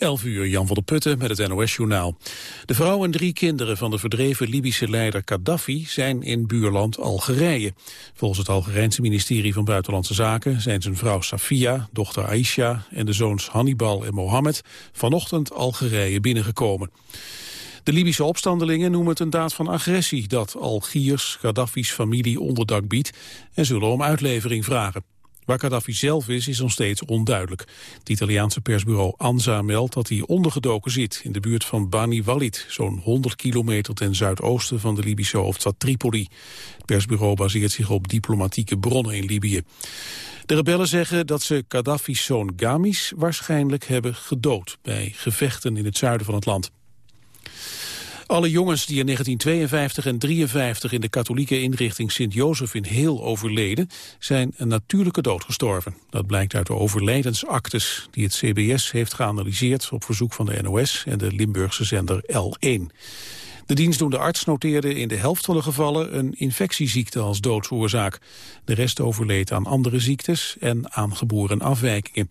11 uur, Jan van der Putten met het NOS-journaal. De vrouw en drie kinderen van de verdreven Libische leider Gaddafi zijn in buurland Algerije. Volgens het Algerijnse ministerie van Buitenlandse Zaken zijn zijn vrouw Safia, dochter Aisha en de zoons Hannibal en Mohammed vanochtend Algerije binnengekomen. De Libische opstandelingen noemen het een daad van agressie dat Algiers Gaddafi's familie onderdak biedt en zullen om uitlevering vragen. Waar Gaddafi zelf is, is nog steeds onduidelijk. Het Italiaanse persbureau ANSA meldt dat hij ondergedoken zit... in de buurt van Bani Walid, zo'n 100 kilometer ten zuidoosten... van de Libische hoofdstad Tripoli. Het persbureau baseert zich op diplomatieke bronnen in Libië. De rebellen zeggen dat ze Gaddafi's zoon Gamis waarschijnlijk hebben gedood... bij gevechten in het zuiden van het land. Alle jongens die in 1952 en 1953 in de katholieke inrichting Sint-Jozef in Heel overleden, zijn een natuurlijke dood gestorven. Dat blijkt uit de overlijdensactes die het CBS heeft geanalyseerd op verzoek van de NOS en de Limburgse zender L1. De dienstdoende arts noteerde in de helft van de gevallen een infectieziekte als doodsoorzaak. De rest overleed aan andere ziektes en aangeboren afwijkingen.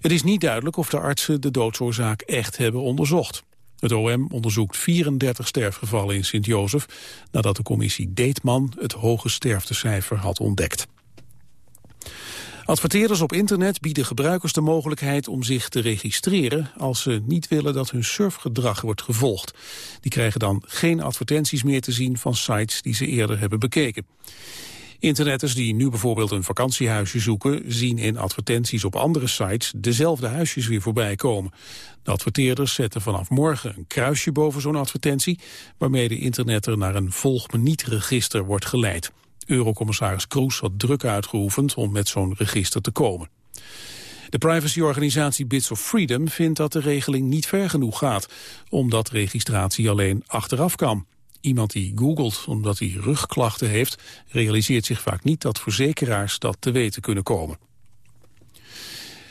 Het is niet duidelijk of de artsen de doodsoorzaak echt hebben onderzocht. Het OM onderzoekt 34 sterfgevallen in Sint-Jozef... nadat de commissie Deetman het hoge sterftecijfer had ontdekt. Adverteerders op internet bieden gebruikers de mogelijkheid om zich te registreren als ze niet willen dat hun surfgedrag wordt gevolgd. Die krijgen dan geen advertenties meer te zien van sites die ze eerder hebben bekeken. Internetters die nu bijvoorbeeld een vakantiehuisje zoeken... zien in advertenties op andere sites dezelfde huisjes weer voorbij komen. De adverteerders zetten vanaf morgen een kruisje boven zo'n advertentie... waarmee de internetter naar een volg me niet register wordt geleid. Eurocommissaris Kroes had druk uitgeoefend om met zo'n register te komen. De privacyorganisatie Bits of Freedom vindt dat de regeling niet ver genoeg gaat, omdat registratie alleen achteraf kan. Iemand die googelt omdat hij rugklachten heeft... realiseert zich vaak niet dat verzekeraars dat te weten kunnen komen.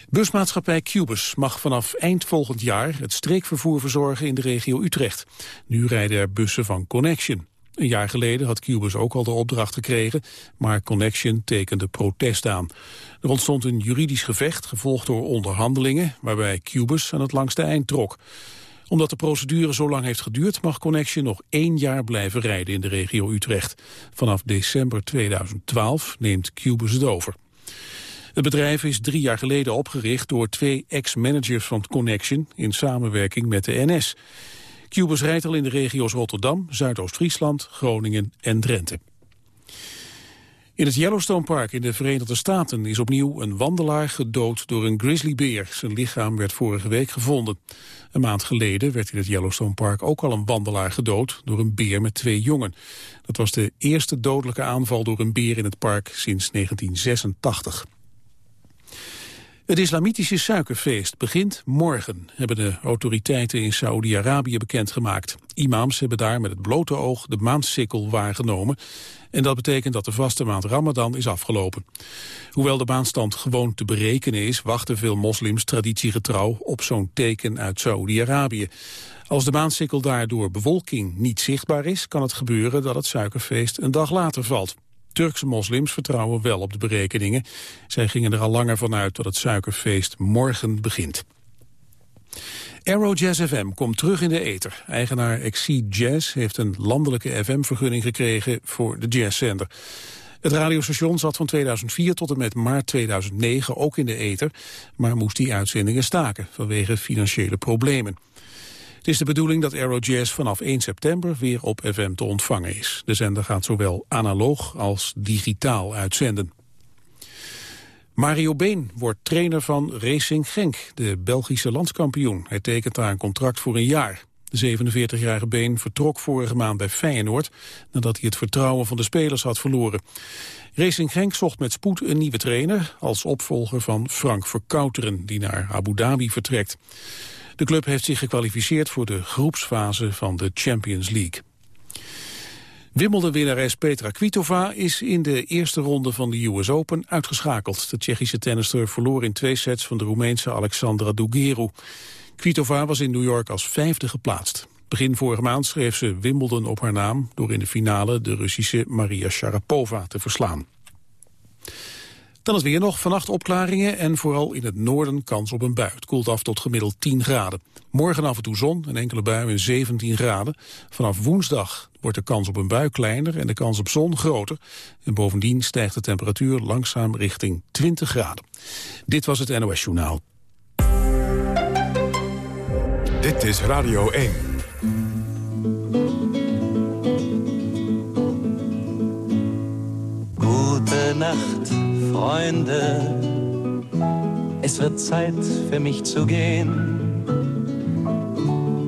Busmaatschappij Cubus mag vanaf eind volgend jaar het streekvervoer verzorgen in de regio Utrecht. Nu rijden er bussen van Connection. Een jaar geleden had Cubus ook al de opdracht gekregen, maar Connection tekende protest aan. Er ontstond een juridisch gevecht, gevolgd door onderhandelingen, waarbij Cubus aan het langste eind trok omdat de procedure zo lang heeft geduurd... mag Connection nog één jaar blijven rijden in de regio Utrecht. Vanaf december 2012 neemt Cubus het over. Het bedrijf is drie jaar geleden opgericht door twee ex-managers van Connection... in samenwerking met de NS. Cubus rijdt al in de regio's Rotterdam, Zuidoost-Friesland, Groningen en Drenthe. In het Yellowstone Park in de Verenigde Staten is opnieuw een wandelaar gedood door een grizzlybeer. Zijn lichaam werd vorige week gevonden. Een maand geleden werd in het Yellowstone Park ook al een wandelaar gedood door een beer met twee jongen. Dat was de eerste dodelijke aanval door een beer in het park sinds 1986. Het islamitische suikerfeest begint morgen, hebben de autoriteiten in Saoedi-Arabië bekendgemaakt. Imams hebben daar met het blote oog de maansikkel waargenomen. En dat betekent dat de vaste maand Ramadan is afgelopen. Hoewel de maanstand gewoon te berekenen is, wachten veel moslims traditiegetrouw op zo'n teken uit Saoedi-Arabië. Als de maansikkel daardoor bewolking niet zichtbaar is, kan het gebeuren dat het suikerfeest een dag later valt. Turkse moslims vertrouwen wel op de berekeningen. Zij gingen er al langer vanuit dat het suikerfeest morgen begint. Aero Jazz FM komt terug in de ether. Eigenaar Exceed Jazz heeft een landelijke FM-vergunning gekregen voor de jazzzender. Het radiostation zat van 2004 tot en met maart 2009 ook in de ether, maar moest die uitzendingen staken vanwege financiële problemen. Het is de bedoeling dat Aerojazz vanaf 1 september weer op FM te ontvangen is. De zender gaat zowel analoog als digitaal uitzenden. Mario Been wordt trainer van Racing Genk, de Belgische landskampioen. Hij tekent daar een contract voor een jaar. De 47-jarige Been vertrok vorige maand bij Feyenoord... nadat hij het vertrouwen van de spelers had verloren. Racing Genk zocht met spoed een nieuwe trainer... als opvolger van Frank Verkouteren, die naar Abu Dhabi vertrekt. De club heeft zich gekwalificeerd voor de groepsfase van de Champions League. Wimbledon-winnares Petra Kvitova is in de eerste ronde van de US Open uitgeschakeld. De Tsjechische tennister verloor in twee sets van de Roemeense Alexandra Dugueru. Kvitova was in New York als vijfde geplaatst. Begin vorige maand schreef ze Wimbledon op haar naam... door in de finale de Russische Maria Sharapova te verslaan. Dan is weer nog vannacht opklaringen en vooral in het noorden kans op een bui. Het koelt af tot gemiddeld 10 graden. Morgen af en toe zon en enkele buien 17 graden. Vanaf woensdag wordt de kans op een bui kleiner en de kans op zon groter. En bovendien stijgt de temperatuur langzaam richting 20 graden. Dit was het NOS Journaal. Dit is Radio 1. Gute Nacht, Freunde. Es wird Zeit für mich zu gehen.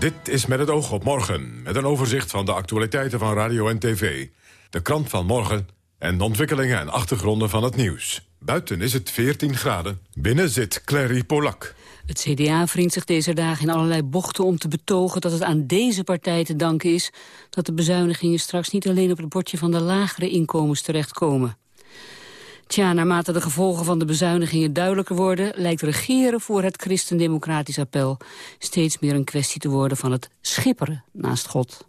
Dit is met het oog op morgen, met een overzicht van de actualiteiten van radio en tv. De krant van morgen en de ontwikkelingen en achtergronden van het nieuws. Buiten is het 14 graden, binnen zit Clary Polak. Het CDA vriend zich deze dagen in allerlei bochten om te betogen dat het aan deze partij te danken is dat de bezuinigingen straks niet alleen op het bordje van de lagere inkomens terechtkomen. Tja, naarmate de gevolgen van de bezuinigingen duidelijker worden... lijkt regeren voor het christendemocratisch appel... steeds meer een kwestie te worden van het schipperen naast God.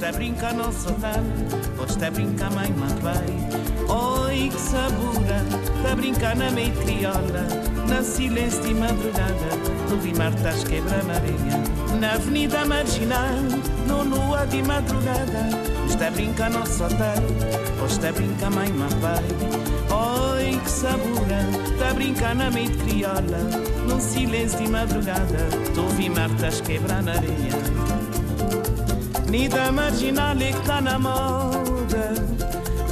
Estar brincar no sofá, pode estar brincar mãe, pai Oi que sabura, está brincar na meia criolla Na silêncio de madrugada, no Vimar estás quebrando areia Na avenida marginal, no lua de madrugada. Está a brincar no sofá, pode estar brincar mãe, pai Oi que sabura, está brincar na meia criolla No silêncio de madrugada, tu Vimar estás quebrando areia Avenida marginale que tá na moda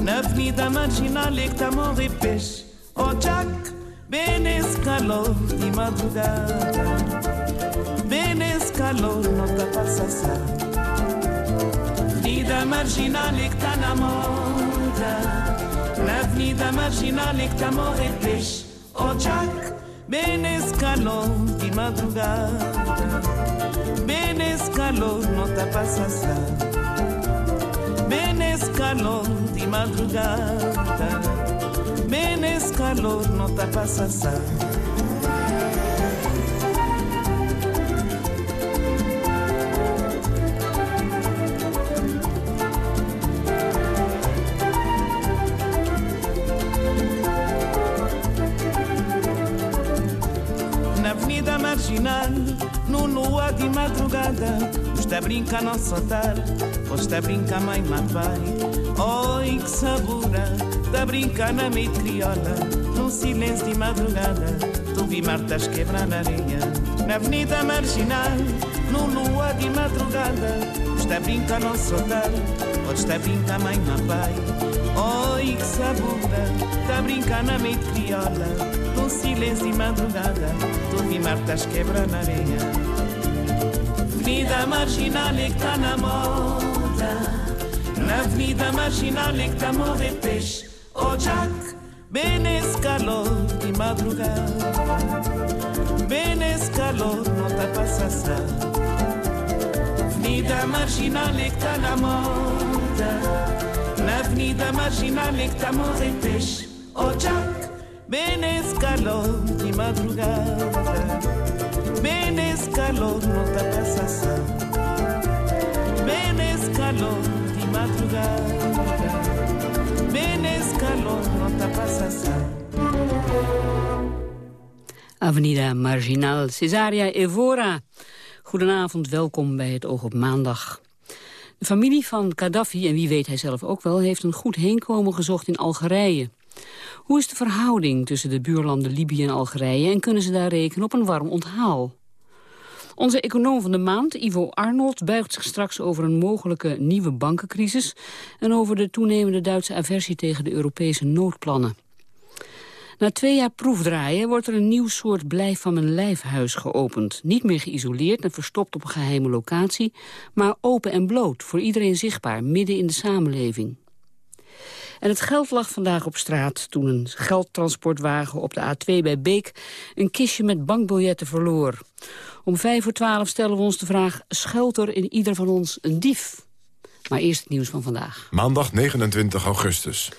Na avenida marginale tá morre peixe Oh Jack, bem calor de madrugada Bem calor não tá passando Avenida marginale tá na moda Na avenida marginale tá morre peixe Oh Jack, bem nesse calor de madrugada. Bem nesse calor não tá passando Bem nesse de madrugada. Bem nesse não tá no lua de madrugada. Está a brincar não soltar Ou está a brincar mãe, pai Oi que sabura Está a brincar na meia No silêncio de madrugada Tu vi martas quebrar na areia Na avenida marginal No lua de madrugada. Está a brincar não soltar Ou está a brincar mãe, pai Oi que sabura Está a brincar na meia criolla no silêncio de madrugada, me martas quebra na areia. Avenida marginal é na moda, na avenida marginal é que tá. Oh Jack, bem nesse calor de madrugada, bem nesse calor não tá passando. Avenida marginal na moda, na avenida marginal é que tá. Oh Jack, calor de madrugada não tá passando Bem nesse calor de madrugada passando Avenida Marginal, Cesaria Evora. Goedenavond, welkom bij het Oog op Maandag. De familie van Gaddafi, en wie weet hij zelf ook wel... heeft een goed heenkomen gezocht in Algerije. Hoe is de verhouding tussen de buurlanden Libië en Algerije... en kunnen ze daar rekenen op een warm onthaal? Onze econoom van de maand, Ivo Arnold, buigt zich straks over een mogelijke nieuwe bankencrisis... en over de toenemende Duitse aversie tegen de Europese noodplannen. Na twee jaar proefdraaien wordt er een nieuw soort blijf van mijn lijfhuis geopend. Niet meer geïsoleerd en verstopt op een geheime locatie, maar open en bloot, voor iedereen zichtbaar, midden in de samenleving. En het geld lag vandaag op straat toen een geldtransportwagen op de A2 bij Beek een kistje met bankbiljetten verloor. Om vijf voor twaalf stellen we ons de vraag, schuilt er in ieder van ons een dief? Maar eerst het nieuws van vandaag. Maandag 29 augustus.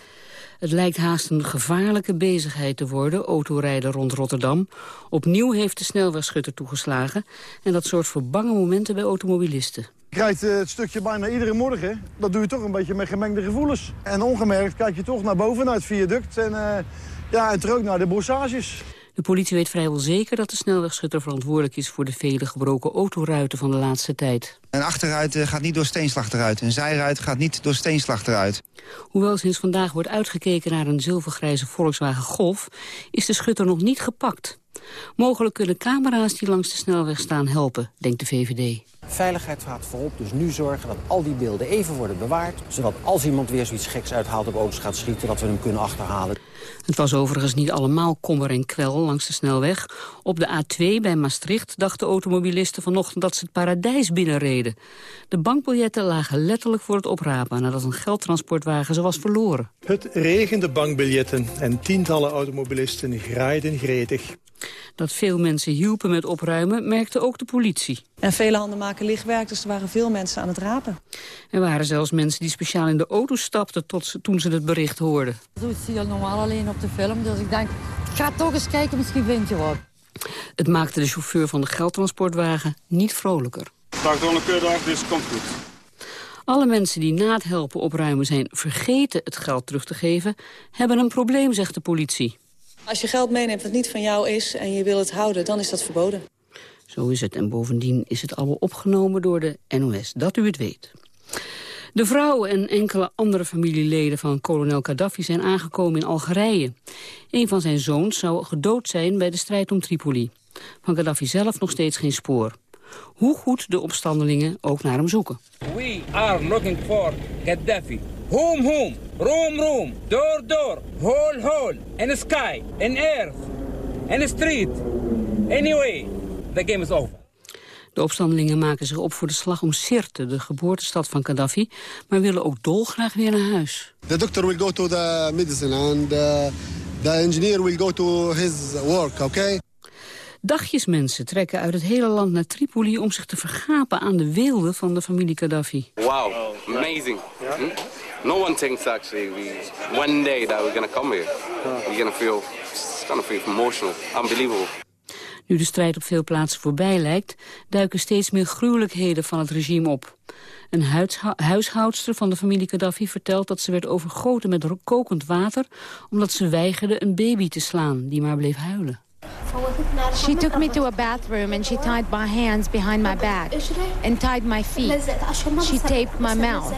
Het lijkt haast een gevaarlijke bezigheid te worden, autorijden rond Rotterdam. Opnieuw heeft de snelwegschutter toegeslagen. En dat zorgt voor bange momenten bij automobilisten. Krijgt eh, het stukje bijna iedere morgen. Dat doe je toch een beetje met gemengde gevoelens. En ongemerkt kijk je toch naar boven, naar het viaduct. En, uh, ja, en terug naar de bossages. De politie weet vrijwel zeker dat de snelwegschutter verantwoordelijk is... voor de vele gebroken autoruiten van de laatste tijd. Een achterruit eh, gaat niet door steenslag eruit. Een zijruit gaat niet door steenslag eruit. Hoewel sinds vandaag wordt uitgekeken naar een zilvergrijze Volkswagen Golf... is de schutter nog niet gepakt. Mogelijk kunnen camera's die langs de snelweg staan helpen, denkt de VVD. Veiligheid gaat voorop, dus nu zorgen dat al die beelden even worden bewaard. Zodat als iemand weer zoiets geks uithaalt op auto's gaat schieten... dat we hem kunnen achterhalen. Het was overigens niet allemaal kommer en kwel langs de snelweg. Op de A2 bij Maastricht dachten automobilisten vanochtend dat ze het paradijs binnenreden. De bankbiljetten lagen letterlijk voor het oprapen nadat een geldtransportwagen ze was verloren. Het regende bankbiljetten en tientallen automobilisten graaiden gretig. Dat veel mensen hielpen met opruimen, merkte ook de politie. En vele handen maken lichtwerk, dus er waren veel mensen aan het rapen. Er waren zelfs mensen die speciaal in de auto stapten tot ze, toen ze het bericht hoorden. Zoiets zie je normaal alleen op de film, dus ik denk, ga toch eens kijken, misschien vind je wat. Het maakte de chauffeur van de geldtransportwagen niet vrolijker. Dag door een keurdag, dus komt goed. Alle mensen die na het helpen opruimen zijn vergeten het geld terug te geven... hebben een probleem, zegt de politie. Als je geld meeneemt dat niet van jou is en je wil het houden, dan is dat verboden. Zo is het. En bovendien is het allemaal opgenomen door de NOS. Dat u het weet. De vrouw en enkele andere familieleden van kolonel Gaddafi zijn aangekomen in Algerije. Een van zijn zoons zou gedood zijn bij de strijd om Tripoli. Van Gaddafi zelf nog steeds geen spoor. Hoe goed de opstandelingen ook naar hem zoeken. We are looking for Gaddafi. Home, home, room, room, door, door, hole, hole, in the sky, in earth, in the street. Anyway, the game is over. De opstandelingen maken zich op voor de slag om Sirte, de geboortestad van Gaddafi, maar willen ook dolgraag weer naar huis. The doctor will go to the medicine and uh, the engineer will go to his work, okay? Dagjesmensen trekken uit het hele land naar Tripoli om zich te vergapen aan de weelde van de familie Gaddafi. Wow, amazing. Hm? No one thinks actually we, one day that we're going to come here. We're going to feel, it's going to feel emotional, unbelievable. Nu de strijd op veel plaatsen voorbij lijkt, duiken steeds meer gruwelijkheden van het regime op. Een huishoudster van de familie Gaddafi vertelt dat ze werd overgoten met kokend water... omdat ze weigerde een baby te slaan die maar bleef huilen. She took me to a bathroom and she tied my hands behind my back and tied my feet. She taped my mouth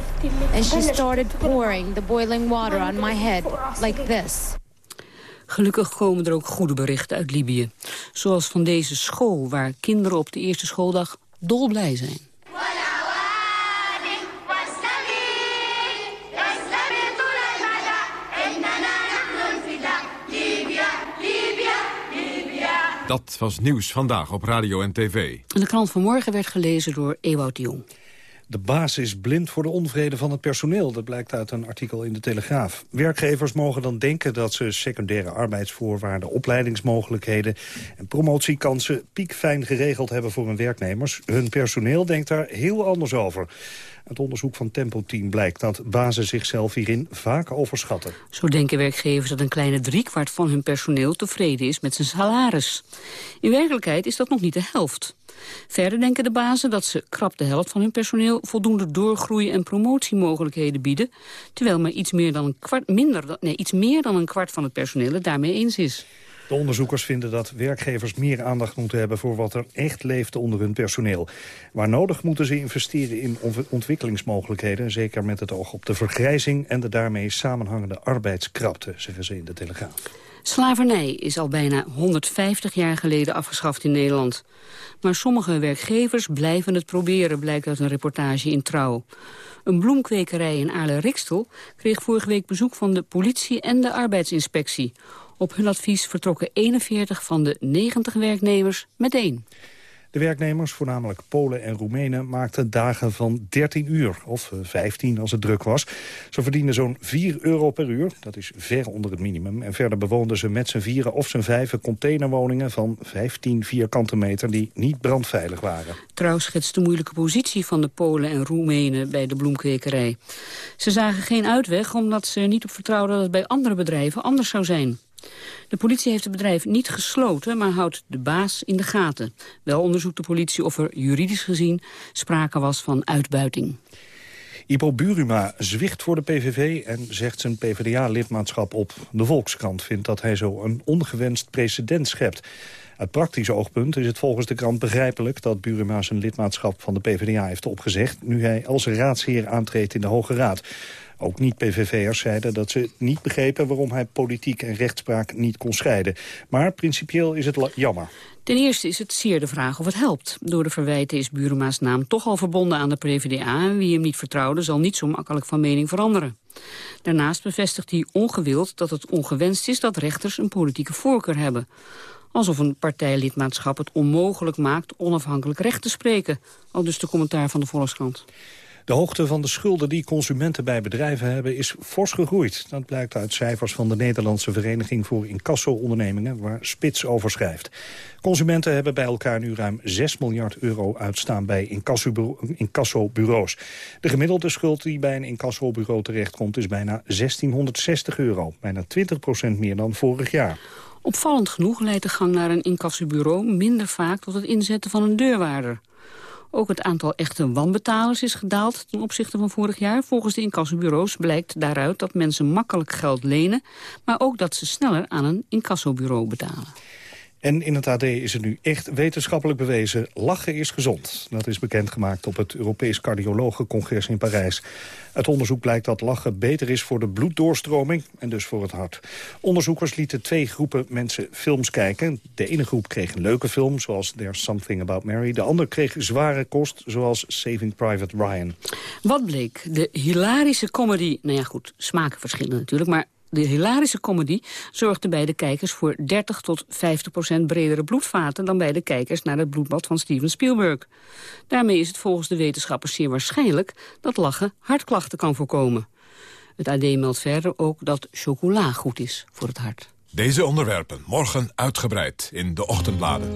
and she started pouring the boiling water on my head like this. Gelukkig komen er ook goede berichten uit Libië. Zoals van deze school waar kinderen op de eerste schooldag dolblij zijn. Dat was nieuws vandaag op radio en tv. De krant van morgen werd gelezen door Ewout Jong. De baas is blind voor de onvrede van het personeel. Dat blijkt uit een artikel in de Telegraaf. Werkgevers mogen dan denken dat ze secundaire arbeidsvoorwaarden... opleidingsmogelijkheden en promotiekansen piekfijn geregeld hebben voor hun werknemers. Hun personeel denkt daar heel anders over. Het onderzoek van Tempo Team blijkt dat bazen zichzelf hierin vaak overschatten. Zo denken werkgevers dat een kleine driekwart van hun personeel tevreden is met zijn salaris. In werkelijkheid is dat nog niet de helft. Verder denken de bazen dat ze krap de helft van hun personeel voldoende doorgroei en promotiemogelijkheden bieden, terwijl maar iets meer dan een kwart, minder, nee, iets meer dan een kwart van het personeel het daarmee eens is. De onderzoekers vinden dat werkgevers meer aandacht moeten hebben... voor wat er echt leeft onder hun personeel. Waar nodig moeten ze investeren in ontwikkelingsmogelijkheden... zeker met het oog op de vergrijzing en de daarmee samenhangende arbeidskrapte... zeggen ze in de Telegraaf. Slavernij is al bijna 150 jaar geleden afgeschaft in Nederland. Maar sommige werkgevers blijven het proberen, blijkt uit een reportage in Trouw. Een bloemkwekerij in Aarle-Rikstel kreeg vorige week bezoek van de politie en de arbeidsinspectie. Op hun advies vertrokken 41 van de 90 werknemers meteen. De werknemers, voornamelijk Polen en Roemenen, maakten dagen van 13 uur, of 15 als het druk was. Ze verdienden zo'n 4 euro per uur, dat is ver onder het minimum. En verder bewoonden ze met z'n vieren of z'n vijven containerwoningen van 15 vierkante meter die niet brandveilig waren. Trouw schetst de moeilijke positie van de Polen en Roemenen bij de bloemkwekerij. Ze zagen geen uitweg omdat ze niet op vertrouwden dat het bij andere bedrijven anders zou zijn. De politie heeft het bedrijf niet gesloten, maar houdt de baas in de gaten. Wel onderzoekt de politie of er juridisch gezien sprake was van uitbuiting. Ipo Buruma zwicht voor de PVV en zegt zijn PvdA-lidmaatschap op. De Volkskrant vindt dat hij zo een ongewenst precedent schept. Uit praktisch oogpunt is het volgens de krant begrijpelijk... dat Buruma zijn lidmaatschap van de PvdA heeft opgezegd... nu hij als raadsheer aantreedt in de Hoge Raad. Ook niet-PVV'ers zeiden dat ze niet begrepen waarom hij politiek en rechtspraak niet kon scheiden. Maar principieel is het jammer. Ten eerste is het zeer de vraag of het helpt. Door de verwijten is Buruma's naam toch al verbonden aan de PvdA... en wie hem niet vertrouwde zal niet zo makkelijk van mening veranderen. Daarnaast bevestigt hij ongewild dat het ongewenst is... dat rechters een politieke voorkeur hebben. Alsof een partijlidmaatschap het onmogelijk maakt onafhankelijk recht te spreken. Al dus de commentaar van de Volkskrant. De hoogte van de schulden die consumenten bij bedrijven hebben is fors gegroeid. Dat blijkt uit cijfers van de Nederlandse Vereniging voor Incasso-ondernemingen, waar Spits over schrijft. Consumenten hebben bij elkaar nu ruim 6 miljard euro uitstaan bij incassobureaus. De gemiddelde schuld die bij een incassobureau terechtkomt is bijna 1660 euro. Bijna 20% meer dan vorig jaar. Opvallend genoeg leidt de gang naar een incassobureau minder vaak tot het inzetten van een deurwaarder. Ook het aantal echte wanbetalers is gedaald ten opzichte van vorig jaar. Volgens de incassobureaus blijkt daaruit dat mensen makkelijk geld lenen... maar ook dat ze sneller aan een incassobureau betalen. En in het AD is het nu echt wetenschappelijk bewezen... lachen is gezond. Dat is bekendgemaakt op het Europees Cardiologencongres in Parijs. Uit onderzoek blijkt dat lachen beter is voor de bloeddoorstroming... en dus voor het hart. Onderzoekers lieten twee groepen mensen films kijken. De ene groep kreeg een leuke film, zoals There's Something About Mary. De andere kreeg zware kost, zoals Saving Private Ryan. Wat bleek? De hilarische comedy... Nou ja, goed, smaken verschillen natuurlijk... maar de hilarische comedy zorgde bij de kijkers voor 30 tot 50 procent bredere bloedvaten dan bij de kijkers naar het bloedbad van Steven Spielberg. Daarmee is het volgens de wetenschappers zeer waarschijnlijk dat lachen hartklachten kan voorkomen. Het AD meldt verder ook dat chocola goed is voor het hart. Deze onderwerpen morgen uitgebreid in de ochtendbladen.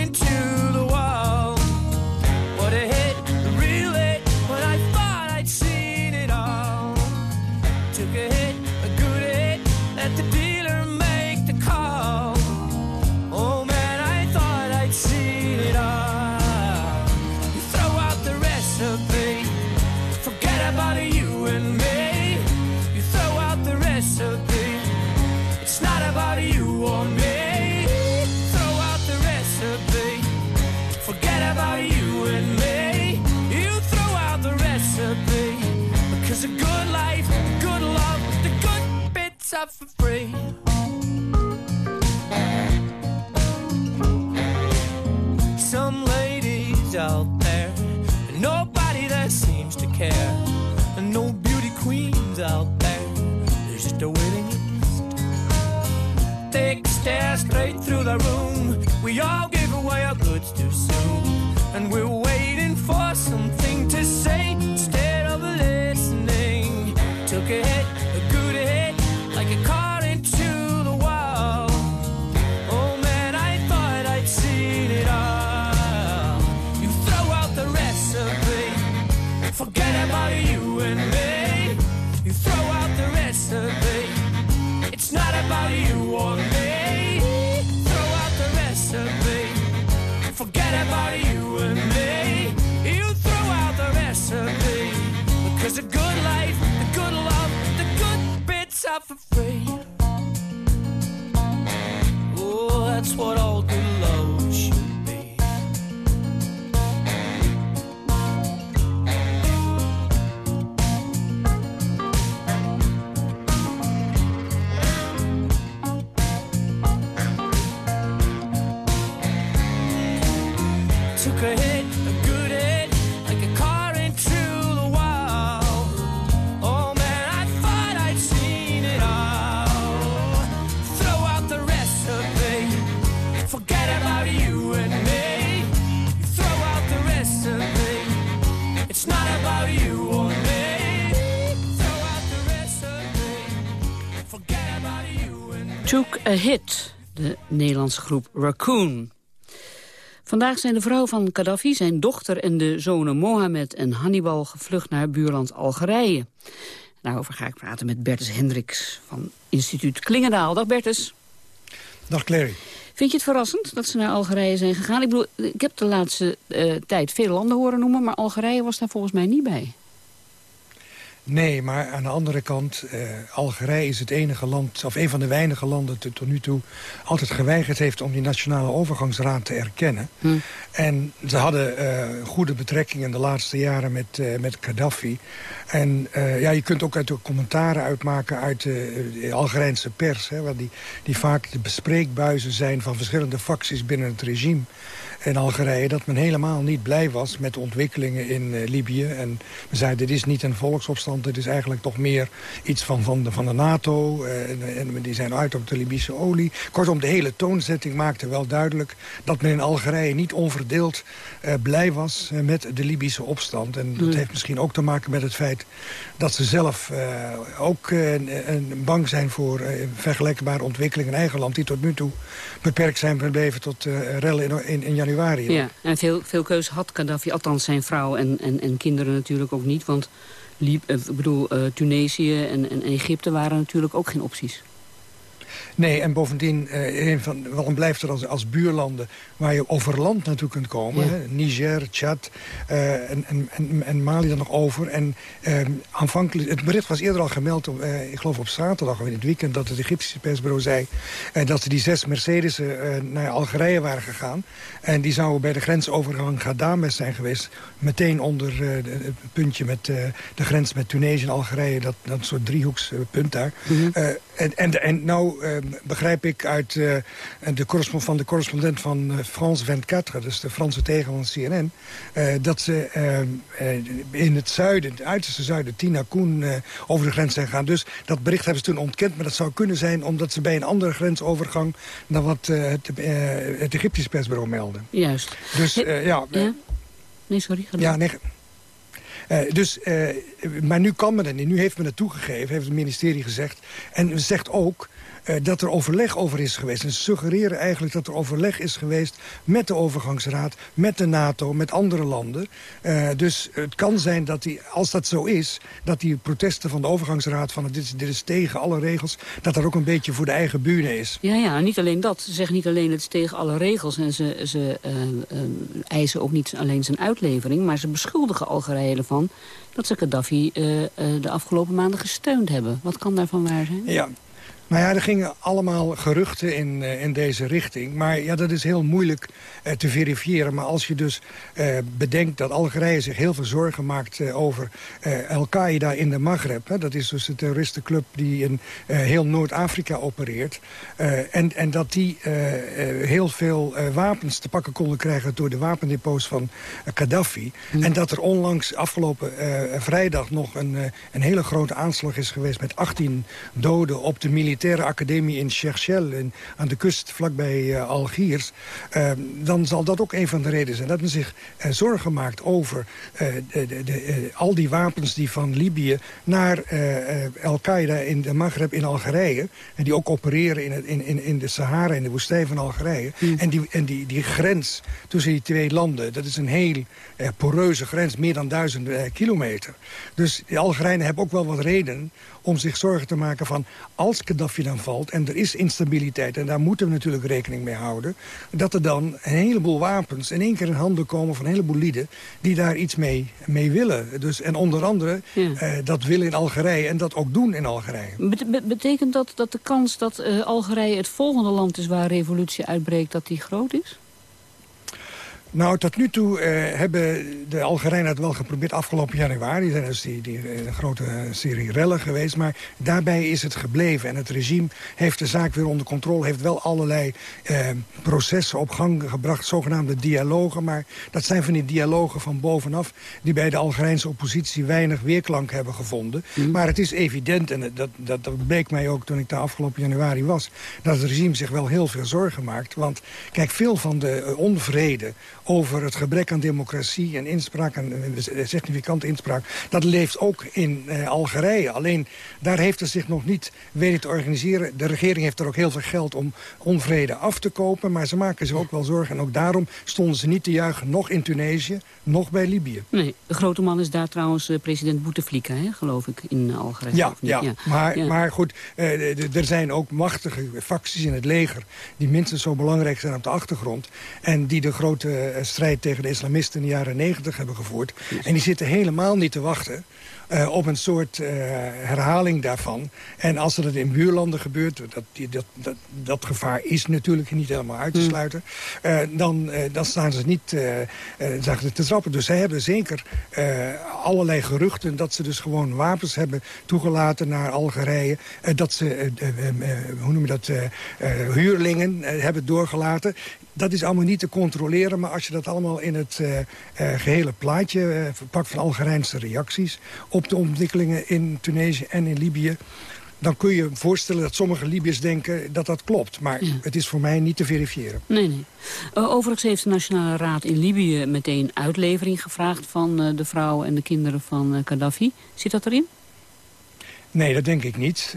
a Hit, de Nederlandse groep Raccoon. Vandaag zijn de vrouw van Gaddafi, zijn dochter en de zonen Mohammed en Hannibal gevlucht naar buurland Algerije. Daarover ga ik praten met Bertus Hendricks van instituut Klingendaal. Dag Bertus. Dag Clary. Vind je het verrassend dat ze naar Algerije zijn gegaan? Ik bedoel, ik heb de laatste uh, tijd veel landen horen noemen... maar Algerije was daar volgens mij niet bij. Nee, maar aan de andere kant, uh, Algerije is het enige land... of een van de weinige landen tot, tot nu toe... altijd geweigerd heeft om die Nationale Overgangsraad te erkennen. Hm. En ze hadden uh, goede betrekkingen de laatste jaren met, uh, met Gaddafi. En ja, je kunt ook uit de commentaren uitmaken uit de Algerijnse pers... Hè, waar die, die vaak de bespreekbuizen zijn van verschillende facties binnen het regime in Algerije... dat men helemaal niet blij was met de ontwikkelingen in uh, Libië. En we zeiden, dit is niet een volksopstand, dit is eigenlijk toch meer iets van, van, de, van de NATO. Uh, en, en, die zijn uit op de Libische olie. Kortom, de hele toonzetting maakte wel duidelijk... dat men in Algerije niet onverdeeld uh, blij was met de Libische opstand. En dat mm. heeft misschien ook te maken met het feit dat ze zelf ook bang zijn voor vergelijkbare ontwikkelingen in eigen land... die tot nu toe beperkt zijn gebleven tot rellen in, in, in januari Ja, en veel, veel keuze had Gaddafi, althans zijn vrouw en, en, en kinderen natuurlijk ook niet. Want liep, ik bedoel, uh, Tunesië en, en Egypte waren natuurlijk ook geen opties. Nee, en bovendien, uh, een van, waarom blijft er als, als buurlanden... waar je over land naartoe kunt komen. Ja. Hè? Niger, Chad uh, en, en, en, Mali dan nog over. En uh, aanvankelijk, het bericht was eerder al gemeld, op, ik geloof op zaterdag of in het weekend... dat het Egyptische persbureau zei dat die zes Mercedes'en naar Algerije waren gegaan. En die zouden bij de grensovergang Gadames zijn geweest. Meteen onder het puntje met de grens met Tunesië en Algerije. Dat, dat soort driehoekspunt daar. Mm -hmm. en, en, en nou begrijp ik uit uh, de van de correspondent van uh, France 24... dus de Franse tegen van CNN... Uh, dat ze in het zuiden, het uiterste zuiden... Tina Koen over de grens zijn gegaan. Dus dat bericht hebben ze toen ontkend. Maar dat zou kunnen zijn omdat ze bij een andere grensovergang... dan wat het, het Egyptische persbureau melden. Juist. Dus ja... ja? Nee, sorry. Ja, nee, uh, dus, uh, maar nu kan men het niet. Nu heeft men het toegegeven, heeft het ministerie gezegd. En zegt ook uh, dat er overleg over is geweest. En ze suggereren eigenlijk dat er overleg is geweest met de overgangsraad, met de NATO, met andere landen. Uh, dus het kan zijn dat die, als dat zo is, dat die protesten van de overgangsraad van dit is, dit is tegen alle regels, dat dat ook een beetje voor de eigen bühne is. Ja, ja, niet alleen dat. Ze zeggen niet alleen het is tegen alle regels en ze, ze uh, eisen ook niet alleen zijn uitlevering, maar ze beschuldigen Algerije ervan dat ze Gaddafi de afgelopen maanden gesteund hebben. Wat kan daarvan waar zijn? Ja, nou ja, er gingen allemaal geruchten in, uh, in deze richting. Maar ja, dat is heel moeilijk uh, te verifiëren. Maar als je dus uh, bedenkt dat Algerije zich heel veel zorgen maakt over Al-Qaeda in de Maghreb. Hè, dat is dus de terroristenclub die in heel Noord-Afrika opereert. en, en dat die heel veel wapens te pakken konden krijgen door de wapendepots van Gaddafi. Hmm. En dat er onlangs afgelopen vrijdag nog een, een hele grote aanslag is geweest met 18 doden op de militaire militaire academie in Cherchel... In, aan de kust vlakbij uh, Algiers... Uh, dan zal dat ook een van de redenen zijn. Dat men zich uh, zorgen maakt over de, de, de, al die wapens die van Libië... naar Al-Qaeda in de Maghreb in Algerije... en die ook opereren in, het, in, in, in de Sahara, in de woestijn van Algerije... Mm. en, die, en die, die grens tussen die twee landen... dat is een heel poreuze grens, meer dan duizend kilometer. Dus de Algerijnen hebben ook wel wat reden om zich zorgen te maken van... als Gaddafi dan valt en er is instabiliteit... en daar moeten we natuurlijk rekening mee houden... dat er dan een heleboel wapens in één keer in handen komen van een heleboel lieden... die daar iets mee, mee willen. Dus, en onder andere ja. uh, dat willen in Algerije en dat ook doen in Algerije. betekent dat dat de kans dat uh, Algerije het volgende land is... waar revolutie uitbreekt, dat die groot is? Nou, tot nu toe uh, hebben de Algerijnen het wel geprobeerd afgelopen januari. Er zijn dus die, die, eh, grote serie rellen geweest. Maar daarbij is het gebleven. En het regime heeft de zaak weer onder controle. Heeft wel allerlei processen op gang gebracht. Zogenaamde dialogen. Maar dat zijn van die dialogen van bovenaf. Die bij de Algerijnse oppositie weinig weerklank hebben gevonden. Mm. Maar het is evident. En dat, dat, dat bleek mij ook toen ik daar afgelopen januari was. Dat het regime zich wel heel veel zorgen maakt. Want kijk, veel van de onvrede over het gebrek aan democratie en inspraak... en uh, significante inspraak, dat leeft ook in uh, Algerije. Alleen daar heeft het zich nog niet weten te organiseren. De regering heeft er ook heel veel geld om onvrede af te kopen... maar ze maken zich ook wel zorgen. En ook daarom stonden ze niet te juichen, nog in Tunesië, nog bij Libië. Nee, de grote man is daar trouwens uh, president Bouteflika, hè, geloof ik, in Algerije. Ja, ja, ja. Maar, ja. maar goed, uh, er zijn ook machtige facties in het leger... die minstens zo belangrijk zijn op de achtergrond... en die de grote strijd tegen de islamisten in de jaren negentig hebben gevoerd. En die zitten helemaal niet te wachten... Uh, op een soort uh, herhaling daarvan. En als er dat in buurlanden gebeurt, dat, dat, dat, dat gevaar is natuurlijk niet helemaal uit te sluiten... Uh, dan, dan staan ze niet zagen te trappen. Dus zij hebben zeker allerlei geruchten dat ze dus gewoon wapens hebben toegelaten naar Algerije. dat ze, hoe noem je dat, huurlingen hebben doorgelaten dat is allemaal niet te controleren. Maar als je dat allemaal in het gehele plaatje verpakt van Algerijnse reacties... op de ontwikkelingen in Tunesië en in Libië... dan kun je voorstellen dat sommige Libiërs denken dat dat klopt. Maar ja. het is voor mij niet te verifiëren. Nee, nee. overigens heeft de Nationale Raad in Libië meteen uitlevering gevraagd... van de vrouwen en de kinderen van Gaddafi. Zit dat erin? Nee, dat denk ik niet.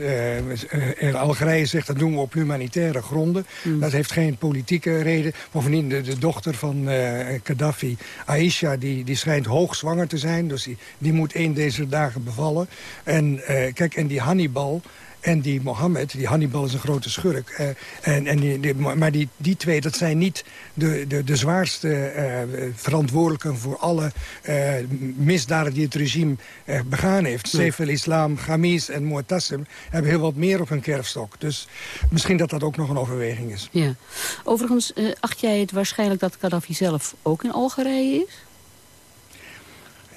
Uh, Algerije zegt dat doen we op humanitaire gronden. Mm. Dat heeft geen politieke reden. Bovendien de, de dochter van uh, Gaddafi, Aisha, die, die schijnt hoogzwanger te zijn. Dus die, die moet een deze dagen bevallen. En uh, kijk, en die Hannibal... En die Mohammed, die Hannibal is een grote schurk. Uh, en, en die, die, maar die, die twee, dat zijn niet de, de, de zwaarste uh, verantwoordelijken... voor alle uh, misdaden die het regime begaan heeft. Nee. Seif el-Islam, Ghamis en Mu'tassim hebben heel wat meer op hun kerfstok. Dus misschien dat dat ook nog een overweging is. Ja. Overigens, acht jij het waarschijnlijk dat Gaddafi zelf ook in Algerije is?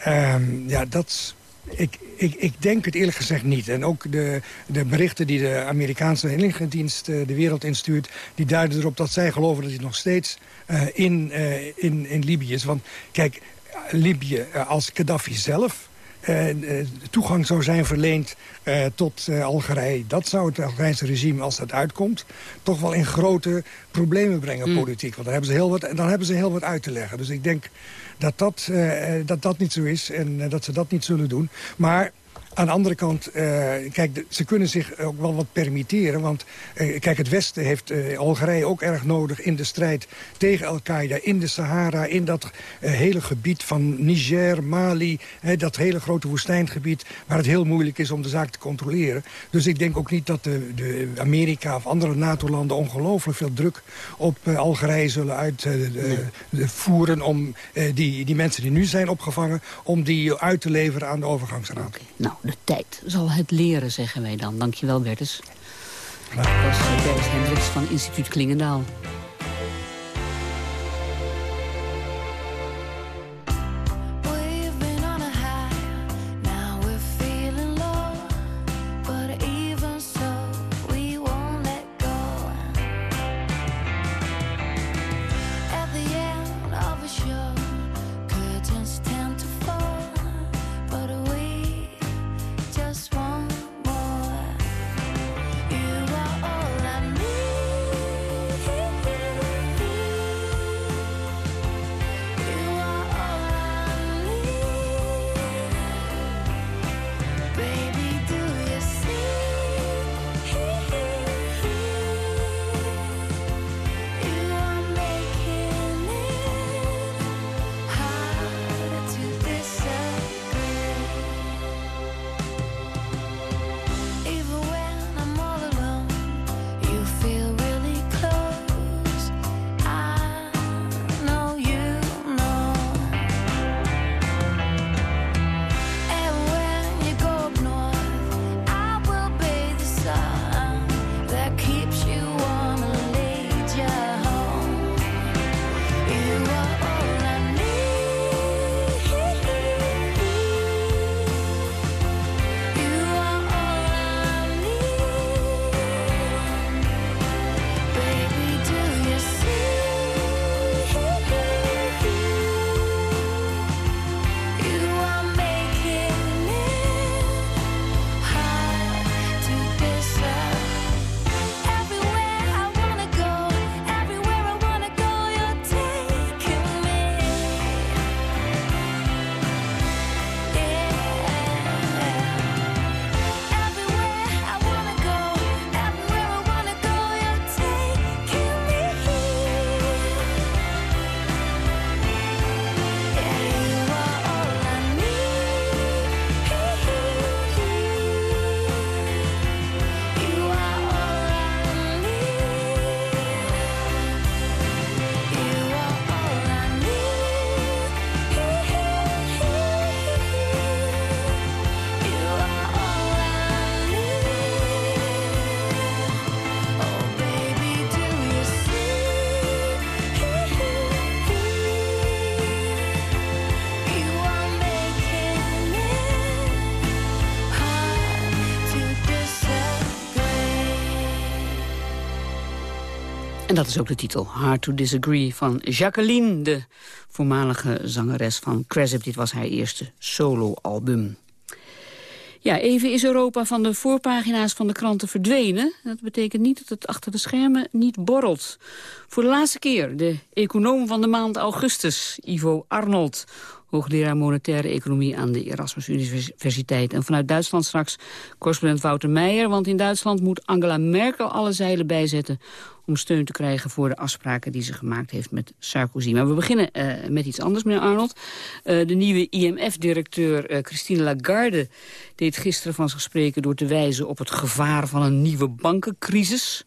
Um, ja, dat ik, ik, ik denk het eerlijk gezegd niet. En ook de, de berichten die de Amerikaanse inlichtingendienst de wereld instuurt... die duiden erop dat zij geloven dat hij nog steeds uh, in, uh, in, in Libië is. Want kijk, Libië als Gaddafi zelf... Uh, toegang zou zijn verleend uh, tot uh, Algerije. Dat zou het Algerijnse regime, als dat uitkomt... toch wel in grote problemen brengen, mm. politiek. Want dan hebben, ze heel wat, dan hebben ze heel wat uit te leggen. Dus ik denk dat dat, dat, dat niet zo is en dat ze dat niet zullen doen. Maar aan de andere kant, uh, kijk, ze kunnen zich ook wel wat permitteren. Want uh, kijk, het Westen heeft uh, Algerije ook erg nodig in de strijd tegen Al-Qaeda. In de Sahara, in dat hele gebied van Niger, Mali. dat hele grote woestijngebied waar het heel moeilijk is om de zaak te controleren. Dus ik denk ook niet dat de, de Amerika of andere NATO-landen ongelooflijk veel druk op Algerije zullen uitvoeren... om die, die mensen die nu zijn opgevangen, om die uit te leveren aan de overgangsraad. Okay. Nou, de tijd zal het leren, zeggen wij dan. Dankjewel, Bertus. Dat is Bertus Hendricks van instituut Klingendaal. Dat is ook de titel, Hard to Disagree, van Jacqueline, de voormalige zangeres van Cresip. Dit was haar eerste soloalbum. Ja, even is Europa van de voorpagina's van de kranten verdwenen. Dat betekent niet dat het achter de schermen niet borrelt. Voor de laatste keer de econoom van de maand augustus, Ivo Arnold hoogleraar monetaire economie aan de Erasmus Universiteit. En vanuit Duitsland straks correspondent Wouter Meijer. Want in Duitsland moet Angela Merkel alle zeilen bijzetten om steun te krijgen voor de afspraken die ze gemaakt heeft met Sarkozy. Maar we beginnen uh, met iets anders, meneer Arnold. Uh, de nieuwe IMF-directeur uh, Christine Lagarde deed gisteren van zich spreken... door te wijzen op het gevaar van een nieuwe bankencrisis.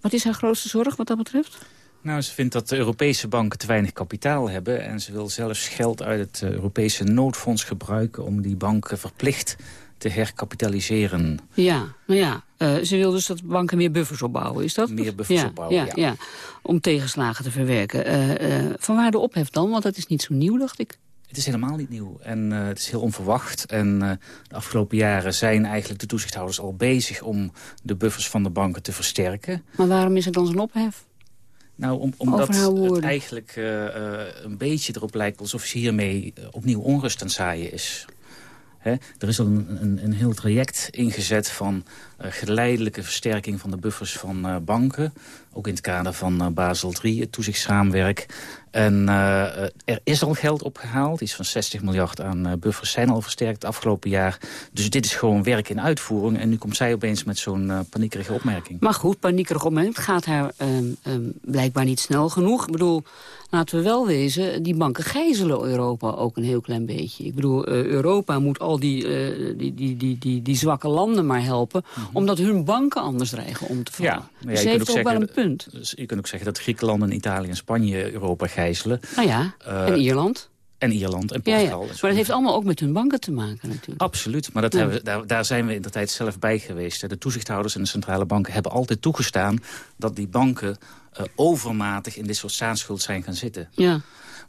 Wat is haar grootste zorg wat dat betreft? Nou, ze vindt dat de Europese banken te weinig kapitaal hebben... en ze wil zelfs geld uit het Europese noodfonds gebruiken... om die banken verplicht te herkapitaliseren. Ja, nou ja, uh, ze wil dus dat banken meer buffers opbouwen, is dat? Meer buffers ja, opbouwen, ja, ja. Om tegenslagen te verwerken. Uh, uh, van waar de ophef dan? Want dat is niet zo nieuw, dacht ik. Het is helemaal niet nieuw en het is heel onverwacht. En de afgelopen jaren zijn eigenlijk de toezichthouders al bezig... om de buffers van de banken te versterken. Maar waarom is er dan zo'n ophef? Nou, om, omdat het eigenlijk een beetje erop lijkt... alsof ze hiermee opnieuw onrust aan zaaien is. Er is al een, een, heel traject ingezet van uh, geleidelijke versterking van de buffers van uh, banken. Ook in het kader van uh, Basel III, het toezichtsraamwerk. En er is al geld opgehaald. Iets van 60 miljard aan buffers zijn al versterkt het afgelopen jaar. Dus dit is gewoon werk in uitvoering. En nu komt zij opeens met zo'n paniekerige opmerking. Maar goed, paniekerige opmerking. Gaat haar um, um, blijkbaar niet snel genoeg. Ik bedoel, laten we wel wezen, die banken gijzelen Europa ook een heel klein beetje. Ik bedoel, uh, Europa moet al die, uh, die, die, die, die, die zwakke landen maar helpen... Mm -hmm. omdat hun banken anders dreigen om te vallen. Ja, ja, dus je heeft ook ook zeggen, wel een punt. Dus je kunt ook zeggen dat Griekenland en Italië en Spanje Europa gijzelen. Nou ja, uh, en Ierland. En Ierland en Portugal. ja. Maar dat heeft allemaal ook met hun banken te maken natuurlijk. Absoluut, maar dat Ja. hebben daar zijn we in de tijd zelf bij geweest. De toezichthouders en de centrale banken hebben altijd toegestaan... dat die banken uh, overmatig in dit soort staatsschuld zijn gaan zitten. Ja.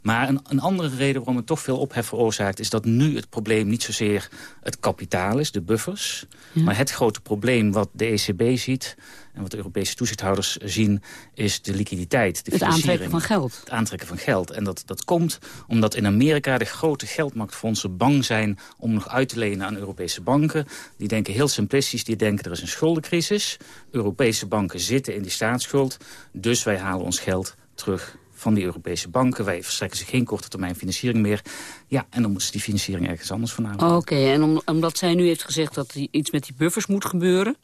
Maar een, een andere reden waarom het toch veel ophef veroorzaakt... is dat nu het probleem niet zozeer het kapitaal is, de buffers... Ja. maar het grote probleem wat de ECB ziet... en wat de Europese toezichthouders zien, is de liquiditeit. De Het aantrekken van geld. Het aantrekken van geld. En dat, dat komt omdat in Amerika de grote geldmarktfondsen bang zijn... om nog uit te lenen aan Europese banken. Die denken heel simplistisch, die denken er is een schuldencrisis. Europese banken zitten in die staatsschuld, dus wij halen ons geld terug van die Europese banken. Wij verstrekken ze geen korte termijn financiering meer. Ja, en dan moeten ze die financiering ergens anders vandaan halen. Oké, en om, omdat zij nu heeft gezegd dat iets met die buffers moet gebeuren...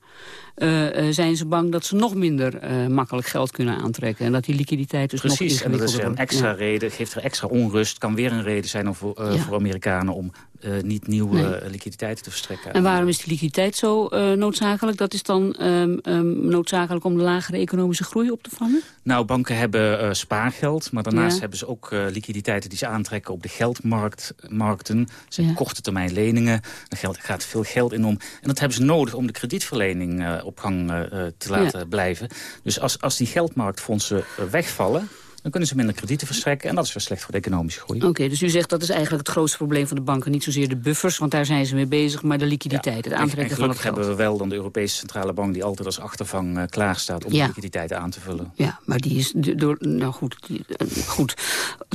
uh, uh, zijn ze bang dat ze nog minder uh, makkelijk geld kunnen aantrekken. En dat die liquiditeit dus nog Precies, en dat is ingewikkelder een extra Ja. reden, geeft er extra onrust. Kan weer een reden zijn om voor, Ja. voor Amerikanen om uh, niet nieuwe Nee. liquiditeiten te verstrekken. En waarom is die liquiditeit zo uh, noodzakelijk? Dat is dan um, um, noodzakelijk om de lagere economische groei op te vangen? Nou, banken hebben uh, spaargeld, maar daarnaast Ja. hebben ze ook liquiditeiten die ze aantrekken op de geldmarkten. Zijn Ja. korte termijn leningen, er geld, gaat veel geld in om. En dat hebben ze nodig om de kredietverlening uh, op gang uh, te laten Ja. blijven. Dus als, als die geldmarktfondsen wegvallen, dan kunnen ze minder kredieten verstrekken. En dat is weer slecht voor de economische groei. Oké, okay, dus u zegt dat is eigenlijk het grootste probleem van de banken. Niet zozeer de buffers, want daar zijn ze mee bezig, maar de liquiditeit, het En- aantrekken en van het geld. hebben we wel dan de Europese Centrale Bank... die altijd als achtervang uh, klaar staat om Ja. de liquiditeiten aan te vullen. Ja, maar die is door... Nou goed, die, eh, goed.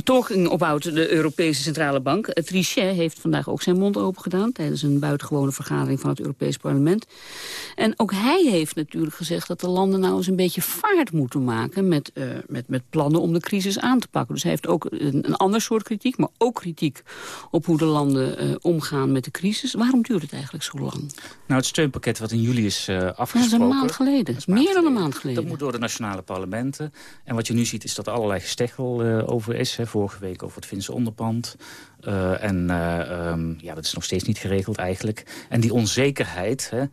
Talking about de Europese Centrale Bank. Eh, Trichet heeft vandaag ook zijn mond open gedaan... tijdens een buitengewone vergadering van het Europees Parlement. En ook hij heeft natuurlijk gezegd dat de landen nou eens een beetje vaart moeten maken... met, uh, met, met plannen om de crisis aan te pakken. Dus hij heeft ook een, een ander soort kritiek, maar ook kritiek... op hoe de landen uh, omgaan met de crisis. Waarom duurt het eigenlijk zo lang? Nou, het steunpakket wat in juli is uh, dat afgesproken... is een maand geleden. is Meer dan een maand geleden. Dat moet door de nationale parlementen. En wat je nu ziet is dat er allerlei gesteggel uh, over is. Hè. Vorige week over het Finse onderpand. En um, ja, dat is nog steeds niet geregeld eigenlijk. En die onzekerheid... Hè,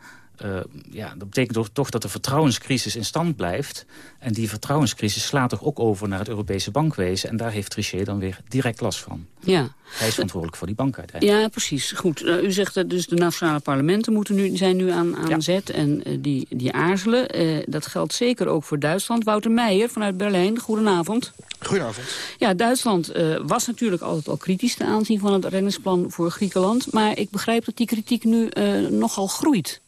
uh, ja, dat betekent toch dat de vertrouwenscrisis in stand blijft. En die vertrouwenscrisis slaat toch ook over naar het Europese bankwezen. En daar heeft Trichet dan weer direct last van. Ja. Hij is verantwoordelijk voor die bank uiteindelijk. Ja, precies. Goed. Uh, u zegt dat dus de nationale parlementen moeten nu, zijn nu aan, aan ja. zet en uh, die, die aarzelen. Uh, dat geldt zeker ook voor Duitsland. Wouter Meijer vanuit Berlijn, goedenavond. Goedenavond. Ja, Duitsland uh, was natuurlijk altijd al kritisch ten aanzien van het reddingsplan voor Griekenland. Maar ik begrijp dat die kritiek nu uh, nogal groeit.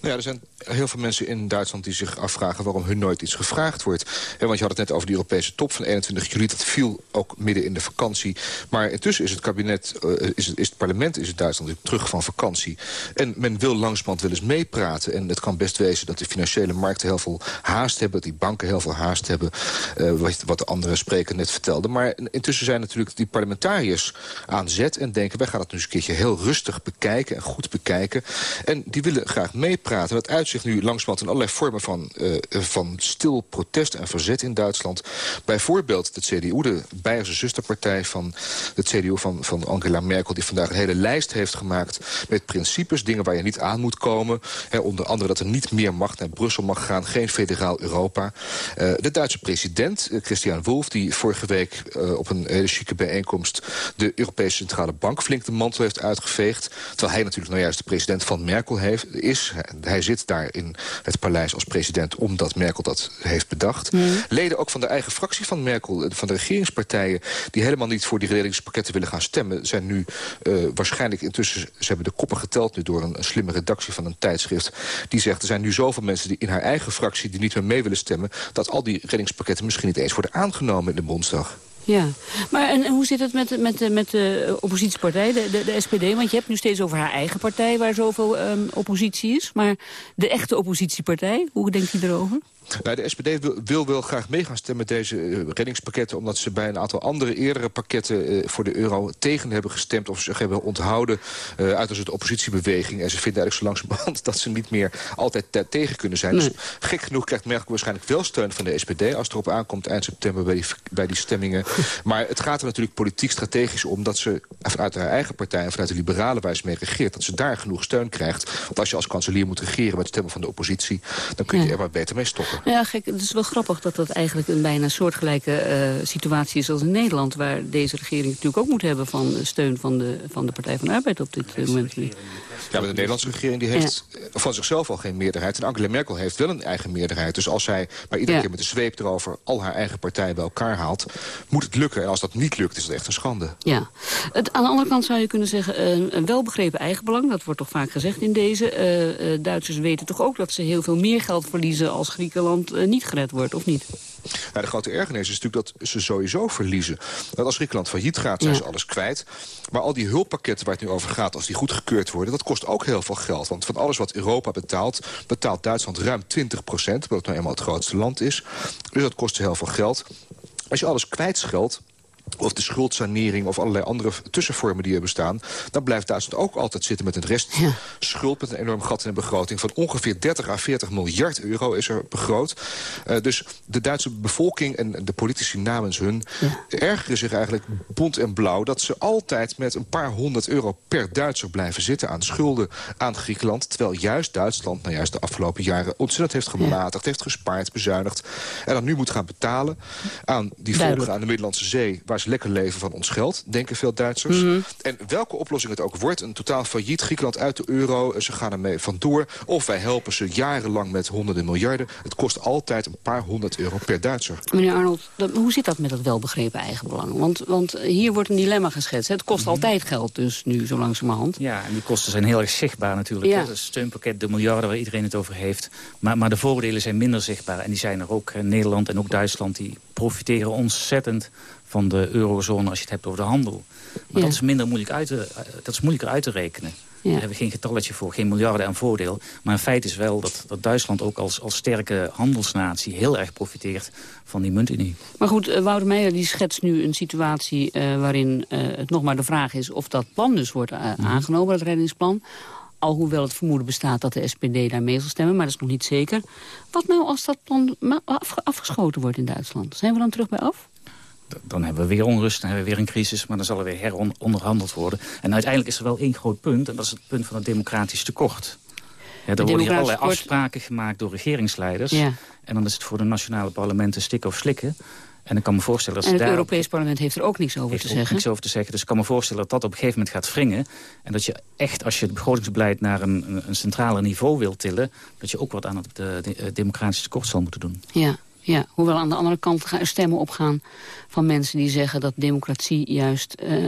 Nou ja, er zijn heel veel mensen in Duitsland die zich afvragen... waarom hun nooit iets gevraagd wordt. want je had het net over de Europese top van 21 juli. Dat viel ook midden in de vakantie. Maar intussen is het kabinet, uh, is, het, is het parlement is het Duitsland terug van vakantie. En men wil langzamerhand wel eens meepraten. En het kan best wezen dat de financiële markten heel veel haast hebben. Dat die banken heel veel haast hebben. Uh, wat, wat de andere spreker net vertelde. Maar intussen zijn natuurlijk die parlementariërs aan zet. En denken, wij gaan het nu eens een keertje heel rustig bekijken. En goed bekijken. En die willen graag meepraten. Dat uitzicht nu langzamerhand in allerlei vormen van, uh, van stil protest en verzet in Duitsland. Bijvoorbeeld de CDU, de Beierse zusterpartij van de CDU van, van Angela Merkel... die vandaag een hele lijst heeft gemaakt met principes. Dingen waar je niet aan moet komen. onder andere dat er niet meer macht naar Brussel mag gaan. Geen federaal Europa. Uh, de Duitse president, uh, Christian Wolff... die vorige week op een hele chique bijeenkomst... de Europese Centrale Bank flink de mantel heeft uitgeveegd. Terwijl hij natuurlijk nou juist de president van Merkel heeft, is. Hij zit daar in het paleis als president omdat Merkel dat heeft bedacht. Mm. Leden ook van de eigen fractie van Merkel, van de regeringspartijen... die helemaal niet voor die redelingspakketten willen gaan stemmen... zijn nu waarschijnlijk intussen... ze hebben de koppen geteld nu door een, een, slimme redactie van een tijdschrift... die zegt er zijn nu zoveel mensen die in haar eigen fractie... die niet meer mee willen stemmen... dat al die reddingspakketten misschien niet eens worden aangenomen in de Bondsdag. Ja, maar en hoe zit het met, met, met de oppositiepartij, de, de, de, SPD? Want je hebt nu steeds over haar eigen partij waar zoveel um, oppositie is. Maar de echte oppositiepartij, hoe denkt u erover? Nou, de SPD wil, wil wel graag mee gaan stemmen met deze uh, reddingspakketten... omdat ze bij een aantal andere eerdere pakketten uh, voor de euro tegen hebben gestemd... of zich hebben onthouden uh, uit als het oppositiebeweging. En ze vinden eigenlijk zo langzamerhand dat ze niet meer altijd tegen kunnen zijn. Nee. Dus gek genoeg krijgt Merkel waarschijnlijk wel steun van de SPD... als het erop aankomt eind september bij die, bij die stemmingen. maar het gaat er natuurlijk politiek strategisch om... dat ze vanuit haar eigen partij en vanuit de liberale wijze mee regeert... dat ze daar genoeg steun krijgt. Want als je als kanselier moet regeren met stemmen van de oppositie... dan kun je ja. er maar beter mee stoppen. Ja, gek. Het is wel grappig dat dat eigenlijk een bijna soortgelijke uh, situatie is als in Nederland. Waar deze regering natuurlijk ook moet hebben van steun van de, van de Partij van de Arbeid op dit uh, moment. Ja, maar de Nederlandse regering die heeft ja. van zichzelf al geen meerderheid. En Angela Merkel heeft wel een eigen meerderheid. Dus als zij maar iedere ja. keer met de zweep erover al haar eigen partij bij elkaar haalt, moet het lukken. En als dat niet lukt, is het echt een schande. Ja. Het, aan de andere kant zou je kunnen zeggen, uh, een welbegrepen eigenbelang. Dat wordt toch vaak gezegd in deze. Duitsers weten toch ook dat ze heel veel meer geld verliezen als Griekenland uh, niet gered wordt, of niet? Nou, de grote ergernis is natuurlijk dat ze sowieso verliezen. Dat als Griekenland failliet gaat, zijn ja. ze alles kwijt. Maar al die hulppakketten waar het nu over gaat, als die goedgekeurd worden... dat kost ook heel veel geld. Want van alles wat Europa betaalt, betaalt Duitsland ruim 20 procent. Wat nou eenmaal het grootste land is. Dus dat kost heel veel geld. Als je alles kwijtscheldt, of de schuldsanering of allerlei andere tussenvormen die er bestaan... dan blijft Duitsland ook altijd zitten met een restschuld... met een enorm gat in de begroting van ongeveer 30 à 40 miljard euro is er begroot. Uh, dus de Duitse bevolking en de politici namens hun... Ja. ergeren zich eigenlijk bont en blauw... dat ze altijd met een paar honderd euro per Duitser blijven zitten... aan schulden aan Griekenland. Terwijl juist Duitsland nou juist de afgelopen jaren ontzettend heeft gematigd... Ja. heeft gespaard, bezuinigd. En dan nu moet gaan betalen aan die volken aan de Middellandse Zee... waar ze lekker leven van ons geld, denken veel Duitsers. Mm -hmm. En welke oplossing het ook wordt, een totaal failliet Griekenland uit de euro... ze gaan ermee vandoor, of wij helpen ze jarenlang met honderden miljarden. Het kost altijd een paar honderd euro per Duitser. Meneer Arnold, hoe zit dat met dat welbegrepen eigenbelang? Want, want hier wordt een dilemma geschetst. Het kost mm -hmm. altijd geld dus nu, zo langzamerhand. Ja, en die kosten zijn heel erg zichtbaar natuurlijk. Ja. Het steunpakket, de miljarden waar iedereen het over heeft. Maar, maar de voordelen zijn minder zichtbaar. En die zijn er ook. Nederland en ook Duitsland die profiteren ontzettend van de eurozone als je het hebt over de handel. Maar ja. dat is minder moeilijk uit te, dat is moeilijker uit te rekenen. Ja. Daar hebben we geen getalletje voor, geen miljarden aan voordeel. Maar een feit is wel dat, dat Duitsland ook als, als sterke handelsnatie... heel erg profiteert van die muntunie. Maar goed, uh, Wouter Meijer die schetst nu een situatie... Uh, waarin uh, het nog maar de vraag is of dat plan dus wordt mm. aangenomen, dat reddingsplan. Alhoewel het vermoeden bestaat dat de SPD daarmee zal stemmen, maar dat is nog niet zeker. Wat nou als dat plan afgeschoten wordt in Duitsland? Zijn we dan terug bij af? Dan hebben we weer onrust, dan hebben we weer een crisis... maar dan zal er weer heronderhandeld worden. En uiteindelijk is er wel één groot punt... en dat is het punt van het democratisch tekort. Ja, er worden hier allerlei tekort... afspraken gemaakt door regeringsleiders... Ja. en dan is het voor de nationale parlementen stikken of slikken... En ik kan me voorstellen dat en het daar Europees parlement heeft er ook niks over te zeggen. niks over te zeggen. Dus ik kan me voorstellen dat dat op een gegeven moment gaat wringen. En dat je echt, als je het begrotingsbeleid naar een, een centraler niveau wilt tillen... dat je ook wat aan het de, de, de democratische tekort zal moeten doen. Ja, ja, hoewel aan de andere kant stemmen opgaan van mensen die zeggen dat democratie juist uh,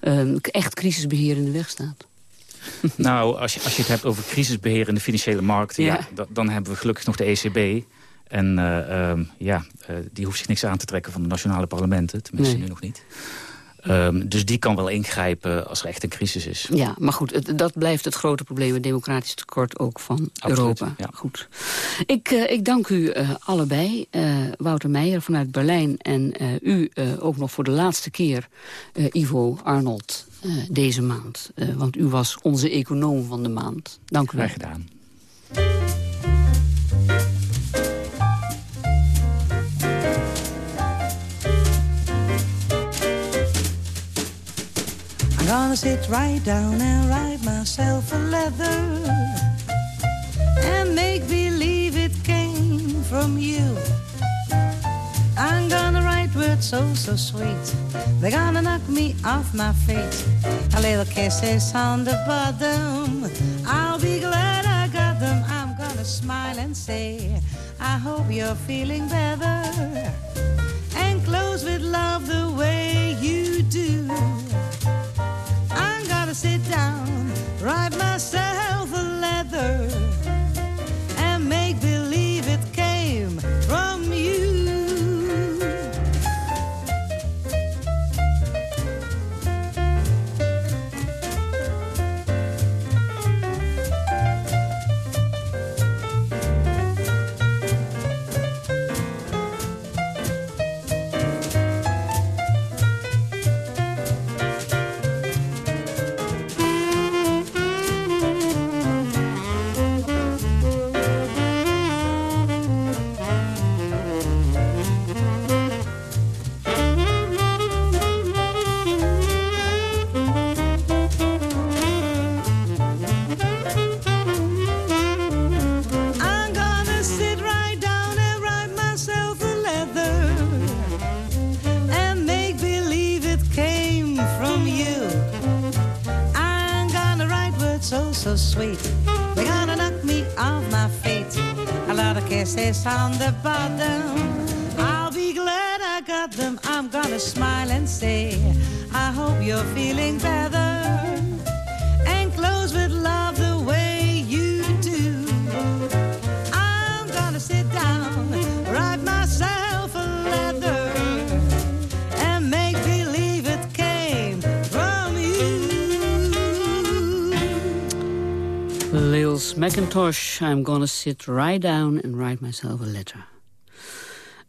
uh, echt crisisbeheer in de weg staat. Nou, als je, als je het hebt over crisisbeheer in de financiële markten... Ja. dan hebben we gelukkig nog de ECB. En uh, um, ja, die hoeft zich niks aan te trekken van de nationale parlementen. Tenminste, nee. nu nog niet. Um, dus die kan wel ingrijpen als er echt een crisis is. Ja, maar goed, het, dat blijft het grote probleem... het democratisch tekort ook van Absoluut, Europa. Ja. Goed. Ik, uh, ik dank u uh, allebei. Uh, Wouter Meijer vanuit Berlijn en u ook nog voor de laatste keer... Ivo Arnold deze maand. want u was onze econoom van de maand. Dank u wel. Graag gedaan. Gonna sit right down and write myself a letter And make believe it came from you. I'm gonna write words so, so sweet They're gonna knock me off my feet. A little kisses on the bottom I'll be glad I got them. I'm gonna smile and say I hope you're feeling better. And close with love the way you do sit down, write myself a letter, feeling better. And close with love the way you do. I'm gonna sit down, write myself a letter. And make believe it came from you. Lils McIntosh, I'm gonna sit right down and write myself a letter.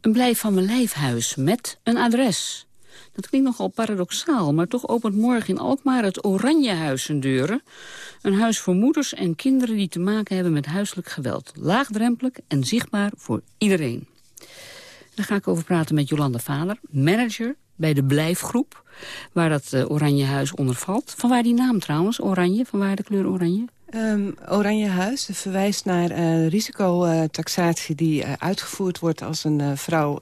Een blijf van mijn lijfhuis met een adres. Dat klinkt nogal paradoxaal, maar toch opent morgen in Alkmaar het Oranjehuis zijn deuren. Een huis voor moeders en kinderen die te maken hebben met huiselijk geweld. Laagdrempelijk en zichtbaar voor iedereen. Daar ga ik over praten met Jolanda Vader, manager bij de Blijfgroep, waar dat uh, Oranjehuis onder valt. Van waar die naam trouwens, Oranje, van waar de kleur Oranje? Um, Oranje Huis verwijst naar uh, risicotaxatie die uh, uitgevoerd wordt als een vrouw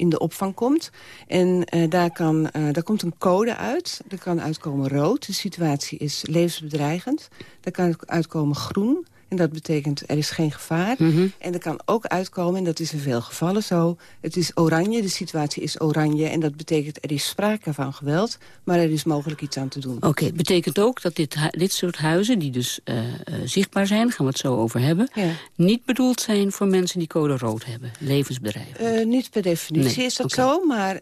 in de opvang komt. En daar, kan, daar komt een code uit. Er kan uitkomen rood, de situatie is levensbedreigend. Er kan uitkomen groen, en dat betekent er is geen gevaar. Mm -hmm. En er kan ook uitkomen, en dat is in veel gevallen zo... het is oranje, de situatie is oranje... en dat betekent er is sprake van geweld... maar er is mogelijk iets aan te doen. Oké, okay, betekent ook dat dit, dit soort huizen... die dus uh, uh, zichtbaar zijn, daar gaan we het zo over hebben... Ja. niet bedoeld zijn voor mensen die code rood hebben, levensbedrijven? Uh, niet per definitie nee. is dat okay. zo, maar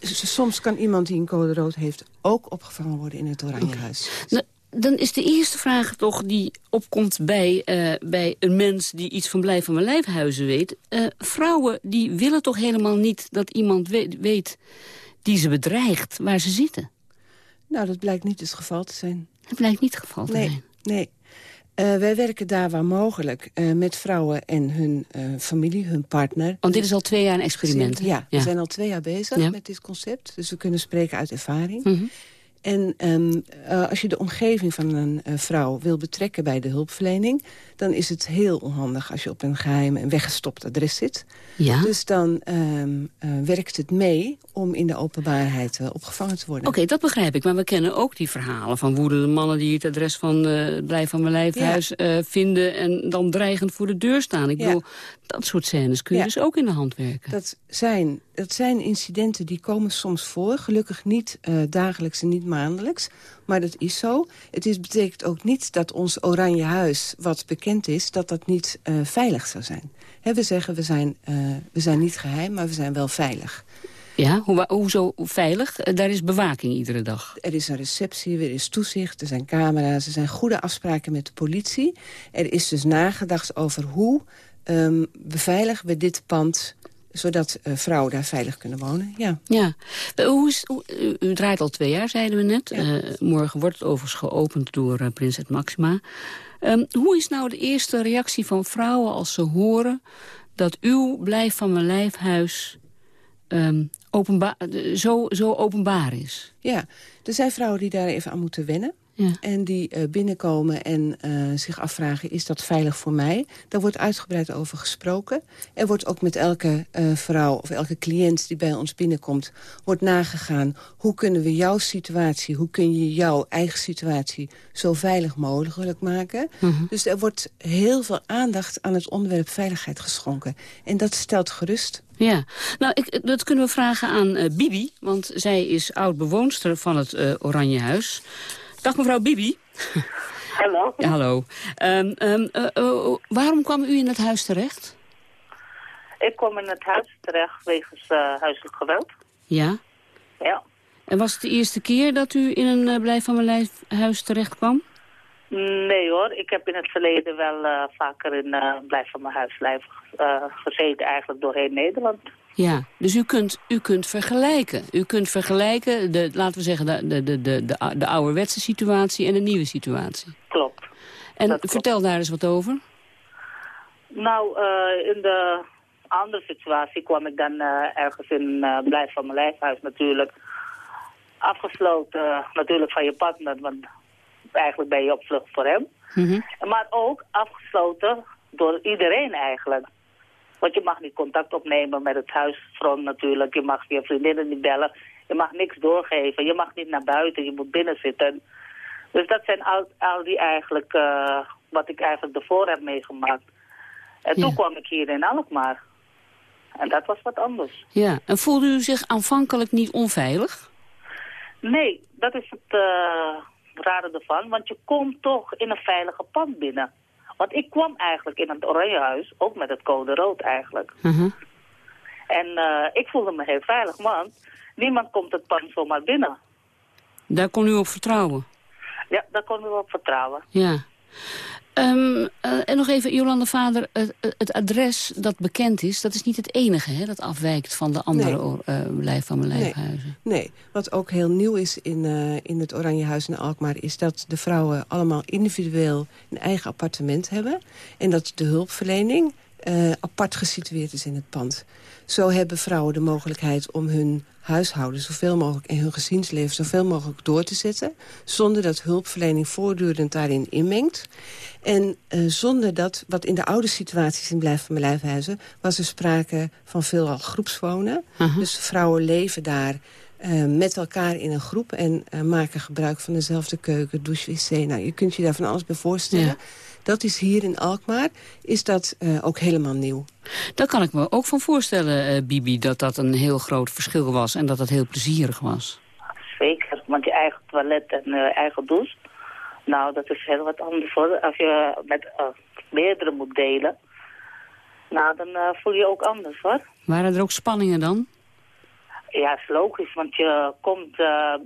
soms kan iemand die een code rood heeft... ook opgevangen worden in het Oranjehuis. Okay. Dan is de eerste vraag toch die opkomt bij, uh, bij een mens die iets van Blijf van mijn lijfhuizen weet. Uh, vrouwen die willen toch helemaal niet dat iemand weet, weet die ze bedreigt waar ze zitten? Nou, dat blijkt niet het geval te zijn. Dat blijkt niet het geval te nee, zijn? Nee. Uh, wij werken daar waar mogelijk uh, met vrouwen en hun uh, familie, hun partner. Want dit is al twee jaar een experiment? Ja, ja. we zijn al twee jaar bezig ja. met dit concept. Dus we kunnen spreken uit ervaring. Mm -hmm. En um, uh, als je de omgeving van een uh, vrouw wil betrekken bij de hulpverlening... dan is het heel onhandig als je op een geheim en weggestopt adres zit. Ja? Dus dan um, uh, werkt het mee om in de openbaarheid opgevangen te worden. Oké, okay, dat begrijp ik. Maar we kennen ook die verhalen van woedende mannen... die het adres van Blijf van mijn lijfhuis ja. vinden... en dan dreigend voor de deur staan. Ik ja. bedoel, dat soort scènes kun je ja. dus ook in de hand werken. Dat zijn, dat zijn incidenten die komen soms voor. Gelukkig niet dagelijks en niet maandelijks. Maar dat is zo. Het is, betekent ook niet dat ons oranje huis, wat bekend is... dat dat niet uh, veilig zou zijn. we zeggen, we zijn, uh, we zijn niet geheim, maar we zijn wel veilig. Ja, hoe, hoezo veilig? Eh, daar is bewaking iedere dag. Er is een receptie, er is toezicht, er zijn camera's... er zijn goede afspraken met de politie. Er is dus nagedacht over hoe um, beveiligen we dit pand zodat uh, vrouwen daar veilig kunnen wonen. Ja. ja. Hoe is, u, draait al twee jaar, zeiden we net. Uh, morgen wordt het overigens geopend door uh, prinses Maxima. Um, hoe is nou de eerste reactie van vrouwen als ze horen... dat uw Blijf van mijn lijfhuis um, openbaar, zo, zo openbaar is? Ja, er zijn vrouwen die daar even aan moeten wennen. Ja. En die uh, binnenkomen en uh, zich afvragen, is dat veilig voor mij? Daar wordt uitgebreid over gesproken. Er wordt ook met elke uh, vrouw of elke cliënt die bij ons binnenkomt... wordt nagegaan, hoe kunnen we jouw situatie... hoe kun je jouw eigen situatie zo veilig mogelijk maken? Mm -hmm. Dus er wordt heel veel aandacht aan het onderwerp veiligheid geschonken. En dat stelt gerust. Ja, nou, ik, dat kunnen we vragen aan Bibi, want zij is oud-bewoonster van het Oranje Huis... Dag mevrouw Bibi. Hallo. Ja, hallo. Um, um, uh, uh, waarom kwam u in het huis terecht? Ik kwam in het huis terecht wegens uh, huiselijk geweld. Ja? Ja. En was het de eerste keer dat u in een Blijf van mijn lijf huis terecht kwam? Nee hoor, ik heb in het verleden wel vaker in Blijf van mijn huislijf gezeten, eigenlijk doorheen Nederland. Ja, dus u kunt, u kunt vergelijken. U kunt vergelijken, de, laten we zeggen, de, de, de, de, de ouderwetse situatie en de nieuwe situatie. Klopt. En vertel daar eens wat over. Nou, uh, in de andere situatie kwam ik dan uh, ergens in uh, Blijf van mijn lijfhuis natuurlijk. Afgesloten natuurlijk van je partner, want eigenlijk ben je op vlucht voor hem. Mm -hmm. Maar ook afgesloten door iedereen eigenlijk. Want je mag niet contact opnemen met het huisfront natuurlijk. Je mag je vriendinnen niet bellen. Je mag niks doorgeven. Je mag niet naar buiten. Je moet binnen zitten. Dus dat zijn al, al die eigenlijk, uh, wat ik eigenlijk ervoor heb meegemaakt. En toen kwam ik hier in Alkmaar. En dat was wat anders. Ja, en voelde u zich aanvankelijk niet onveilig? Nee, dat is het uh, rare ervan. Want je komt toch in een veilige pand binnen. Want ik kwam eigenlijk in het Oranjehuis, ook met het code rood eigenlijk. Uh En uh, ik voelde me heel veilig, want niemand komt het pand zomaar binnen. Daar kon u op vertrouwen? Ja, daar kon u op vertrouwen. Ja. Um, uh, en nog even, Jolande Vader, het, het, adres dat bekend is... dat is niet het enige hè, dat afwijkt van de andere nee. uh, lijf van mijn lijfhuizen. Nee. nee, wat ook heel nieuw is in, uh, in het Oranje Huis in Alkmaar... is dat de vrouwen allemaal individueel een eigen appartement hebben... en dat de hulpverlening apart gesitueerd is in het pand. Zo hebben vrouwen de mogelijkheid om hun huishouden zoveel mogelijk en hun gezinsleven zoveel mogelijk door te zetten. Zonder dat hulpverlening voortdurend daarin inmengt. En uh, zonder dat, wat in de oude situaties in Blijf van mijn Lijfhuizen... was er sprake van veelal groepswonen. Uh -huh. Dus vrouwen leven daar uh, met elkaar in een groep... en uh, maken gebruik van dezelfde keuken, douche, wc. Nou, je kunt je daar van alles bij voorstellen. Ja. Dat is hier in Alkmaar, is dat uh, ook helemaal nieuw. Daar kan ik me ook van voorstellen, uh, Bibi, dat dat een heel groot verschil was... en dat dat heel plezierig was. Zeker, want je eigen toilet en uh, eigen douche... nou, dat is heel wat anders hoor. Als je met meerdere moet delen... nou, dan voel je je ook anders hoor. Waren er ook spanningen dan? Ja, is logisch, want je komt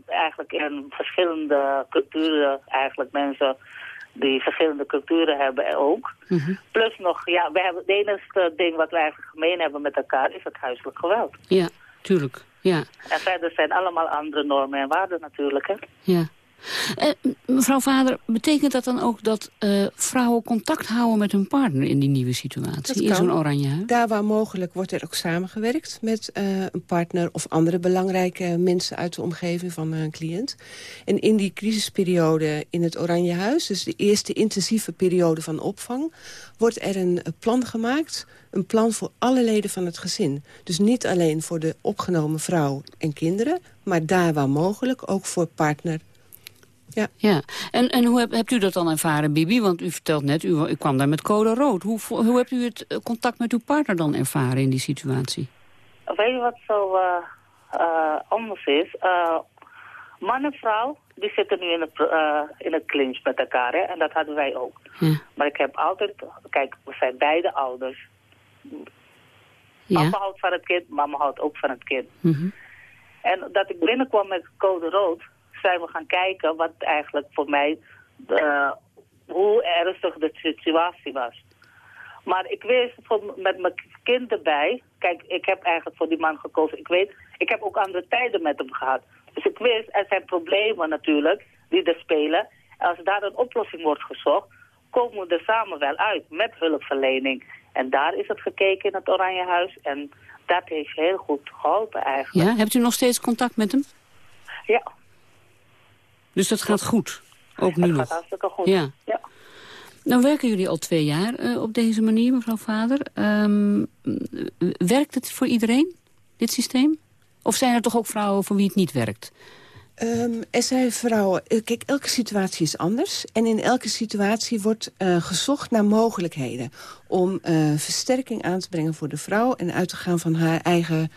eigenlijk in verschillende culturen... eigenlijk mensen die verschillende culturen hebben ook. Mm -hmm. Plus nog, ja, we hebben, het enige ding wat we eigenlijk gemeen hebben met elkaar is het huiselijk geweld. Ja, tuurlijk. Ja. En verder zijn allemaal andere normen en waarden natuurlijk. Hè? Ja. Uh, mevrouw Vader, betekent dat dan ook dat uh, vrouwen contact houden met hun partner in die nieuwe situatie? In zo'n oranje huis? Daar waar mogelijk wordt er ook samengewerkt met uh, een partner of andere belangrijke mensen uit de omgeving van een cliënt. En in die crisisperiode in het oranje huis, dus de eerste intensieve periode van opvang, wordt er een plan gemaakt een plan voor alle leden van het gezin. Dus niet alleen voor de opgenomen vrouw en kinderen... maar daar waar mogelijk ook voor partner ja. ja. En, en hoe heb, hebt u dat dan ervaren, Bibi? Want u vertelt net, u, u kwam daar met code rood. Hoe, hoe hebt u het contact met uw partner dan ervaren in die situatie? Weet je wat zo uh, uh, anders is? Uh, Man en vrouw, die zitten nu in het, uh, in het clinch met elkaar. Hè? En dat hadden wij ook. Maar ik heb altijd... Kijk, we zijn beide ouders. Ja. Papa houdt van het kind, mama houdt ook van het kind. Mhm. En dat ik binnenkwam met code rood, zijn we gaan kijken wat eigenlijk voor mij... Uh, hoe ernstig de situatie was. Maar ik wist voor, met mijn kind erbij... Kijk, ik heb eigenlijk voor die man gekozen. Ik weet, ik heb ook andere tijden met hem gehad. Dus ik wist, er zijn problemen natuurlijk die er spelen. En als daar een oplossing wordt gezocht, komen we er samen wel uit met hulpverlening. En daar is het gekeken in het Oranje Huis. En dat heeft heel goed geholpen eigenlijk. Ja, hebt u nog steeds contact met hem? Ja. Dus dat gaat goed? Ook nu dat nog? gaat hartstikke goed. Ja. ja. Nou werken jullie al twee jaar uh, op deze manier, mevrouw Vader. Um, werkt het voor iedereen, dit systeem? Of zijn er toch ook vrouwen voor wie het niet werkt? Um, er zijn vrouwen... Eh, kijk, elke situatie is anders. En in elke situatie wordt uh, gezocht naar mogelijkheden... om uh, versterking aan te brengen voor de vrouw... en uit te gaan van haar eigen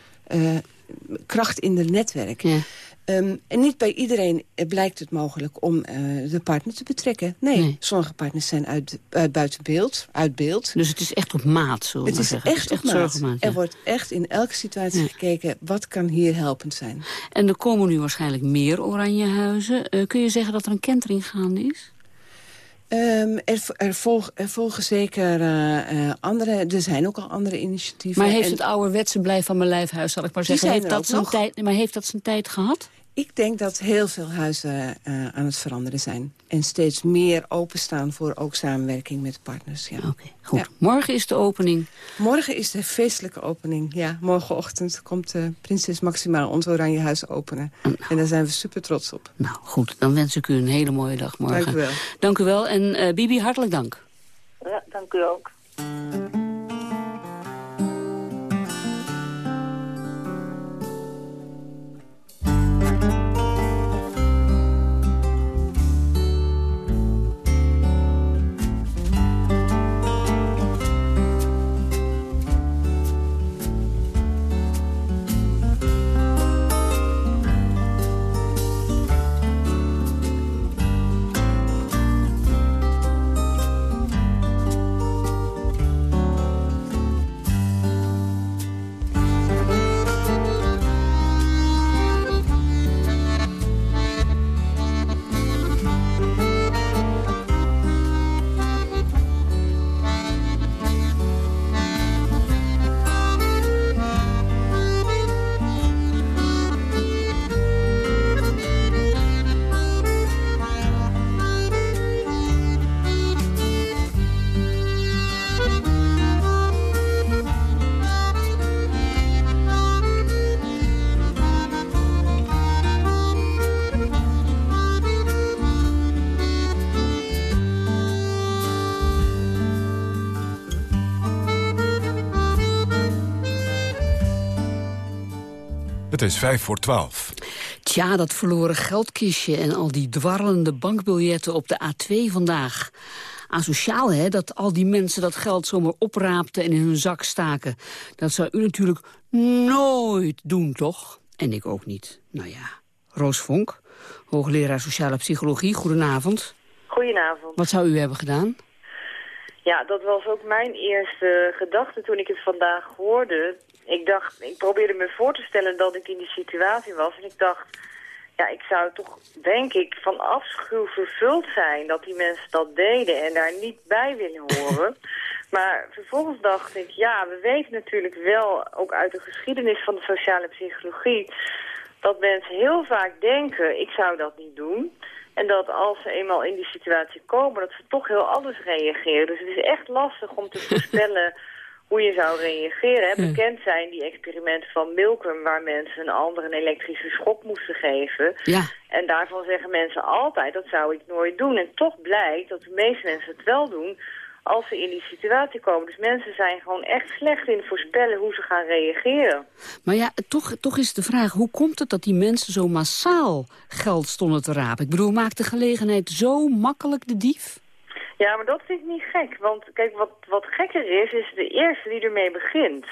kracht in het netwerk. Ja. Um, en niet bij iedereen blijkt het mogelijk om uh, de partner te betrekken. Nee, sommige partners zijn uit, uit buiten beeld, uit beeld. Dus het is echt op maat, zo Het is zeggen. echt op maat. Ja. Er wordt echt in elke situatie ja. gekeken, wat kan hier helpend zijn. En er komen nu waarschijnlijk meer oranjehuizen. Uh, kun je zeggen dat er een kentering gaande is? Um, er, er, volg, er, volgen zeker uh, andere, er zijn ook al andere initiatieven. Maar heeft en, het ouderwetse blijf van mijn lijfhuis, zal ik maar zeggen, heeft dat, zijn tijd, maar heeft dat zijn tijd gehad? Ik denk dat heel veel huizen uh, aan het veranderen zijn. En steeds meer openstaan voor ook samenwerking met partners. Ja. Oké, goed. Ja. Morgen is de opening. Morgen is de feestelijke opening. Ja, morgenochtend komt uh, Prinses Maxima ons Oranje Huis openen. Nou. En daar zijn we super trots op. Nou, goed. Dan wens ik u een hele mooie dag morgen. Dank u wel. Dank u wel. En uh, Bibi, hartelijk dank. Ja, dank u ook. Het is vijf voor twaalf. Tja, dat verloren geldkistje en al die dwarrelende bankbiljetten op de A2 vandaag. Asociaal, hè, dat al die mensen dat geld zomaar opraapten en in hun zak staken. Dat zou u natuurlijk nooit doen, toch? En ik ook niet. Nou ja, Roos Vonk, hoogleraar sociale psychologie, goedenavond. Goedenavond. Wat zou u hebben gedaan? Ja, dat was ook mijn eerste gedachte toen ik het vandaag hoorde ik dacht, ik probeerde me voor te stellen dat ik in die situatie was. En ik dacht, ja, ik zou toch, denk ik, van afschuw vervuld zijn dat die mensen dat deden en daar niet bij willen horen. maar vervolgens dacht ik, ja, we weten natuurlijk wel, ook uit de geschiedenis van de sociale psychologie, dat mensen heel vaak denken, ik zou dat niet doen. En dat als ze eenmaal in die situatie komen, dat ze toch heel anders reageren. Dus het is echt lastig om te voorspellen hoe je zou reageren. Hè? Bekend zijn die experimenten van Milgram... waar mensen een ander een elektrische schok moesten geven. Ja. En daarvan zeggen mensen altijd, dat zou ik nooit doen. En toch blijkt dat de meeste mensen het wel doen als ze in die situatie komen. Dus mensen zijn gewoon echt slecht in voorspellen hoe ze gaan reageren. Maar ja, toch, toch is de vraag, hoe komt het dat die mensen zo massaal geld stonden te rapen? Ik bedoel, maakt de gelegenheid zo makkelijk de dief? Ja, maar dat vind ik niet gek. Want kijk, wat, wat gekker is, is de eerste die ermee begint.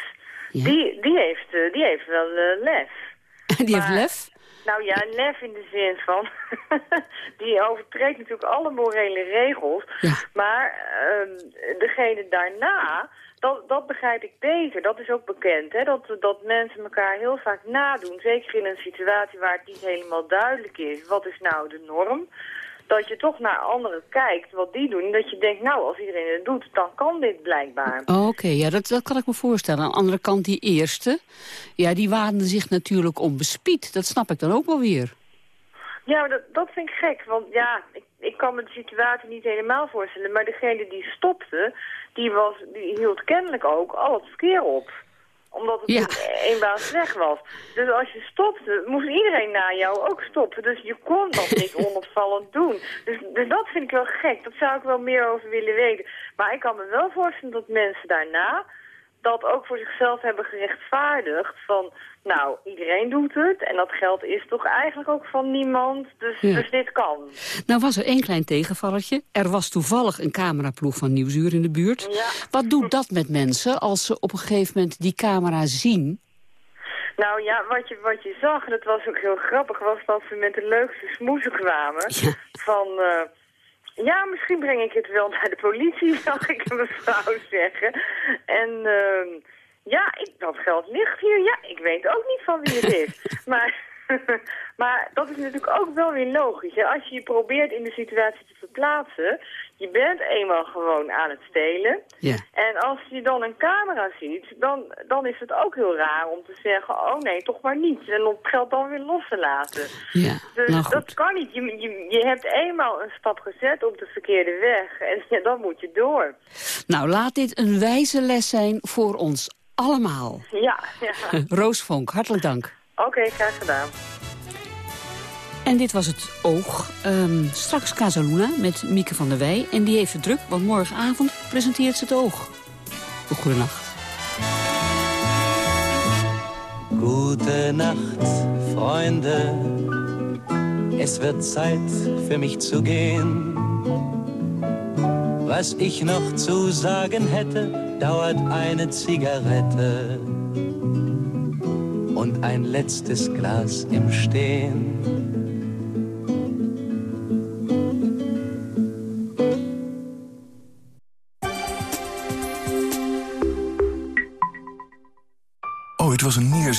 Die, die, heeft, uh, die heeft wel uh, lef. Die heeft lef? Nou ja, nef in de zin van... die overtreedt natuurlijk alle morele regels. Ja. Maar uh, degene daarna... Dat, dat begrijp ik beter. Dat is ook bekend. Hè? Dat, dat mensen elkaar heel vaak nadoen. Zeker in een situatie waar het niet helemaal duidelijk is. Wat is nou de norm? Dat je toch naar anderen kijkt, wat die doen. En dat je denkt, nou, als iedereen het doet, dan kan dit blijkbaar. Oké, ja, dat, dat kan ik me voorstellen. Aan de andere kant, die eerste, ja, die waanden zich natuurlijk onbespied. Dat snap ik dan ook wel weer. Ja, dat, dat vind ik gek. Want ja, ik, ik kan me de situatie niet helemaal voorstellen. Maar degene die stopte, die, was, die hield kennelijk ook al het verkeer op omdat het ja. weg was. Dus als je stopte, moest iedereen na jou ook stoppen. Dus je kon dat niet onopvallend doen. Dus, dus dat vind ik wel gek. Dat zou ik wel meer over willen weten. Maar ik kan me wel voorstellen dat mensen daarna dat ook voor zichzelf hebben gerechtvaardigd van, nou, iedereen doet het en dat geld is toch eigenlijk ook van niemand, dus, dus dit kan. Nou was er één klein tegenvalletje. Er was toevallig een cameraploeg van Nieuwsuur in de buurt. Ja. Wat doet dat met mensen als ze op een gegeven moment die camera zien? Nou ja, wat je, wat je zag, en dat was ook heel grappig, was dat ze met de leukste smoesen kwamen. Van, uh, ja, misschien breng ik het wel naar de politie, zag ik een mevrouw zeggen. En uh, ja, ik, dat geld ligt hier. Ja, ik weet ook niet van wie het is. maar, maar dat is natuurlijk ook wel weer logisch. Hè? Als je je probeert in de situatie te verplaatsen... je bent eenmaal gewoon aan het stelen. Ja. En als je dan een camera ziet, dan, dan is het ook heel raar om te zeggen... oh nee, toch maar niet. En om het geld dan weer los te laten. Ja, dus nou dat kan niet. Je, je, je hebt eenmaal een stap gezet op de verkeerde weg. En ja, dan moet je door. Nou, laat dit een wijze les zijn voor ons allemaal. Ja, ja. Roos Vonk, hartelijk dank. Oké, graag gedaan. En dit was het Oog. Um, straks Casaluna met Mieke van der Wij. En die heeft het druk, want morgenavond presenteert ze het Oog. Goedenacht. Gute Nacht, Freunde. Es wird Zeit für mich zu gehen. Was ich noch zu sagen hätte, dauert eine Zigarette und ein letztes Glas im Stehen.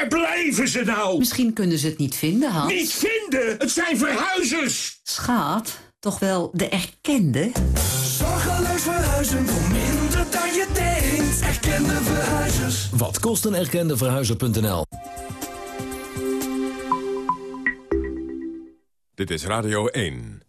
Waar blijven ze nou? Misschien kunnen ze het niet vinden, Hans. Niet vinden? Het zijn verhuizers! Schaat, toch wel de erkende? Zorgeloos verhuizen voor minder dan je denkt. Erkende verhuizers. Wat kost een erkende verhuizer.nl? Dit is Radio 1.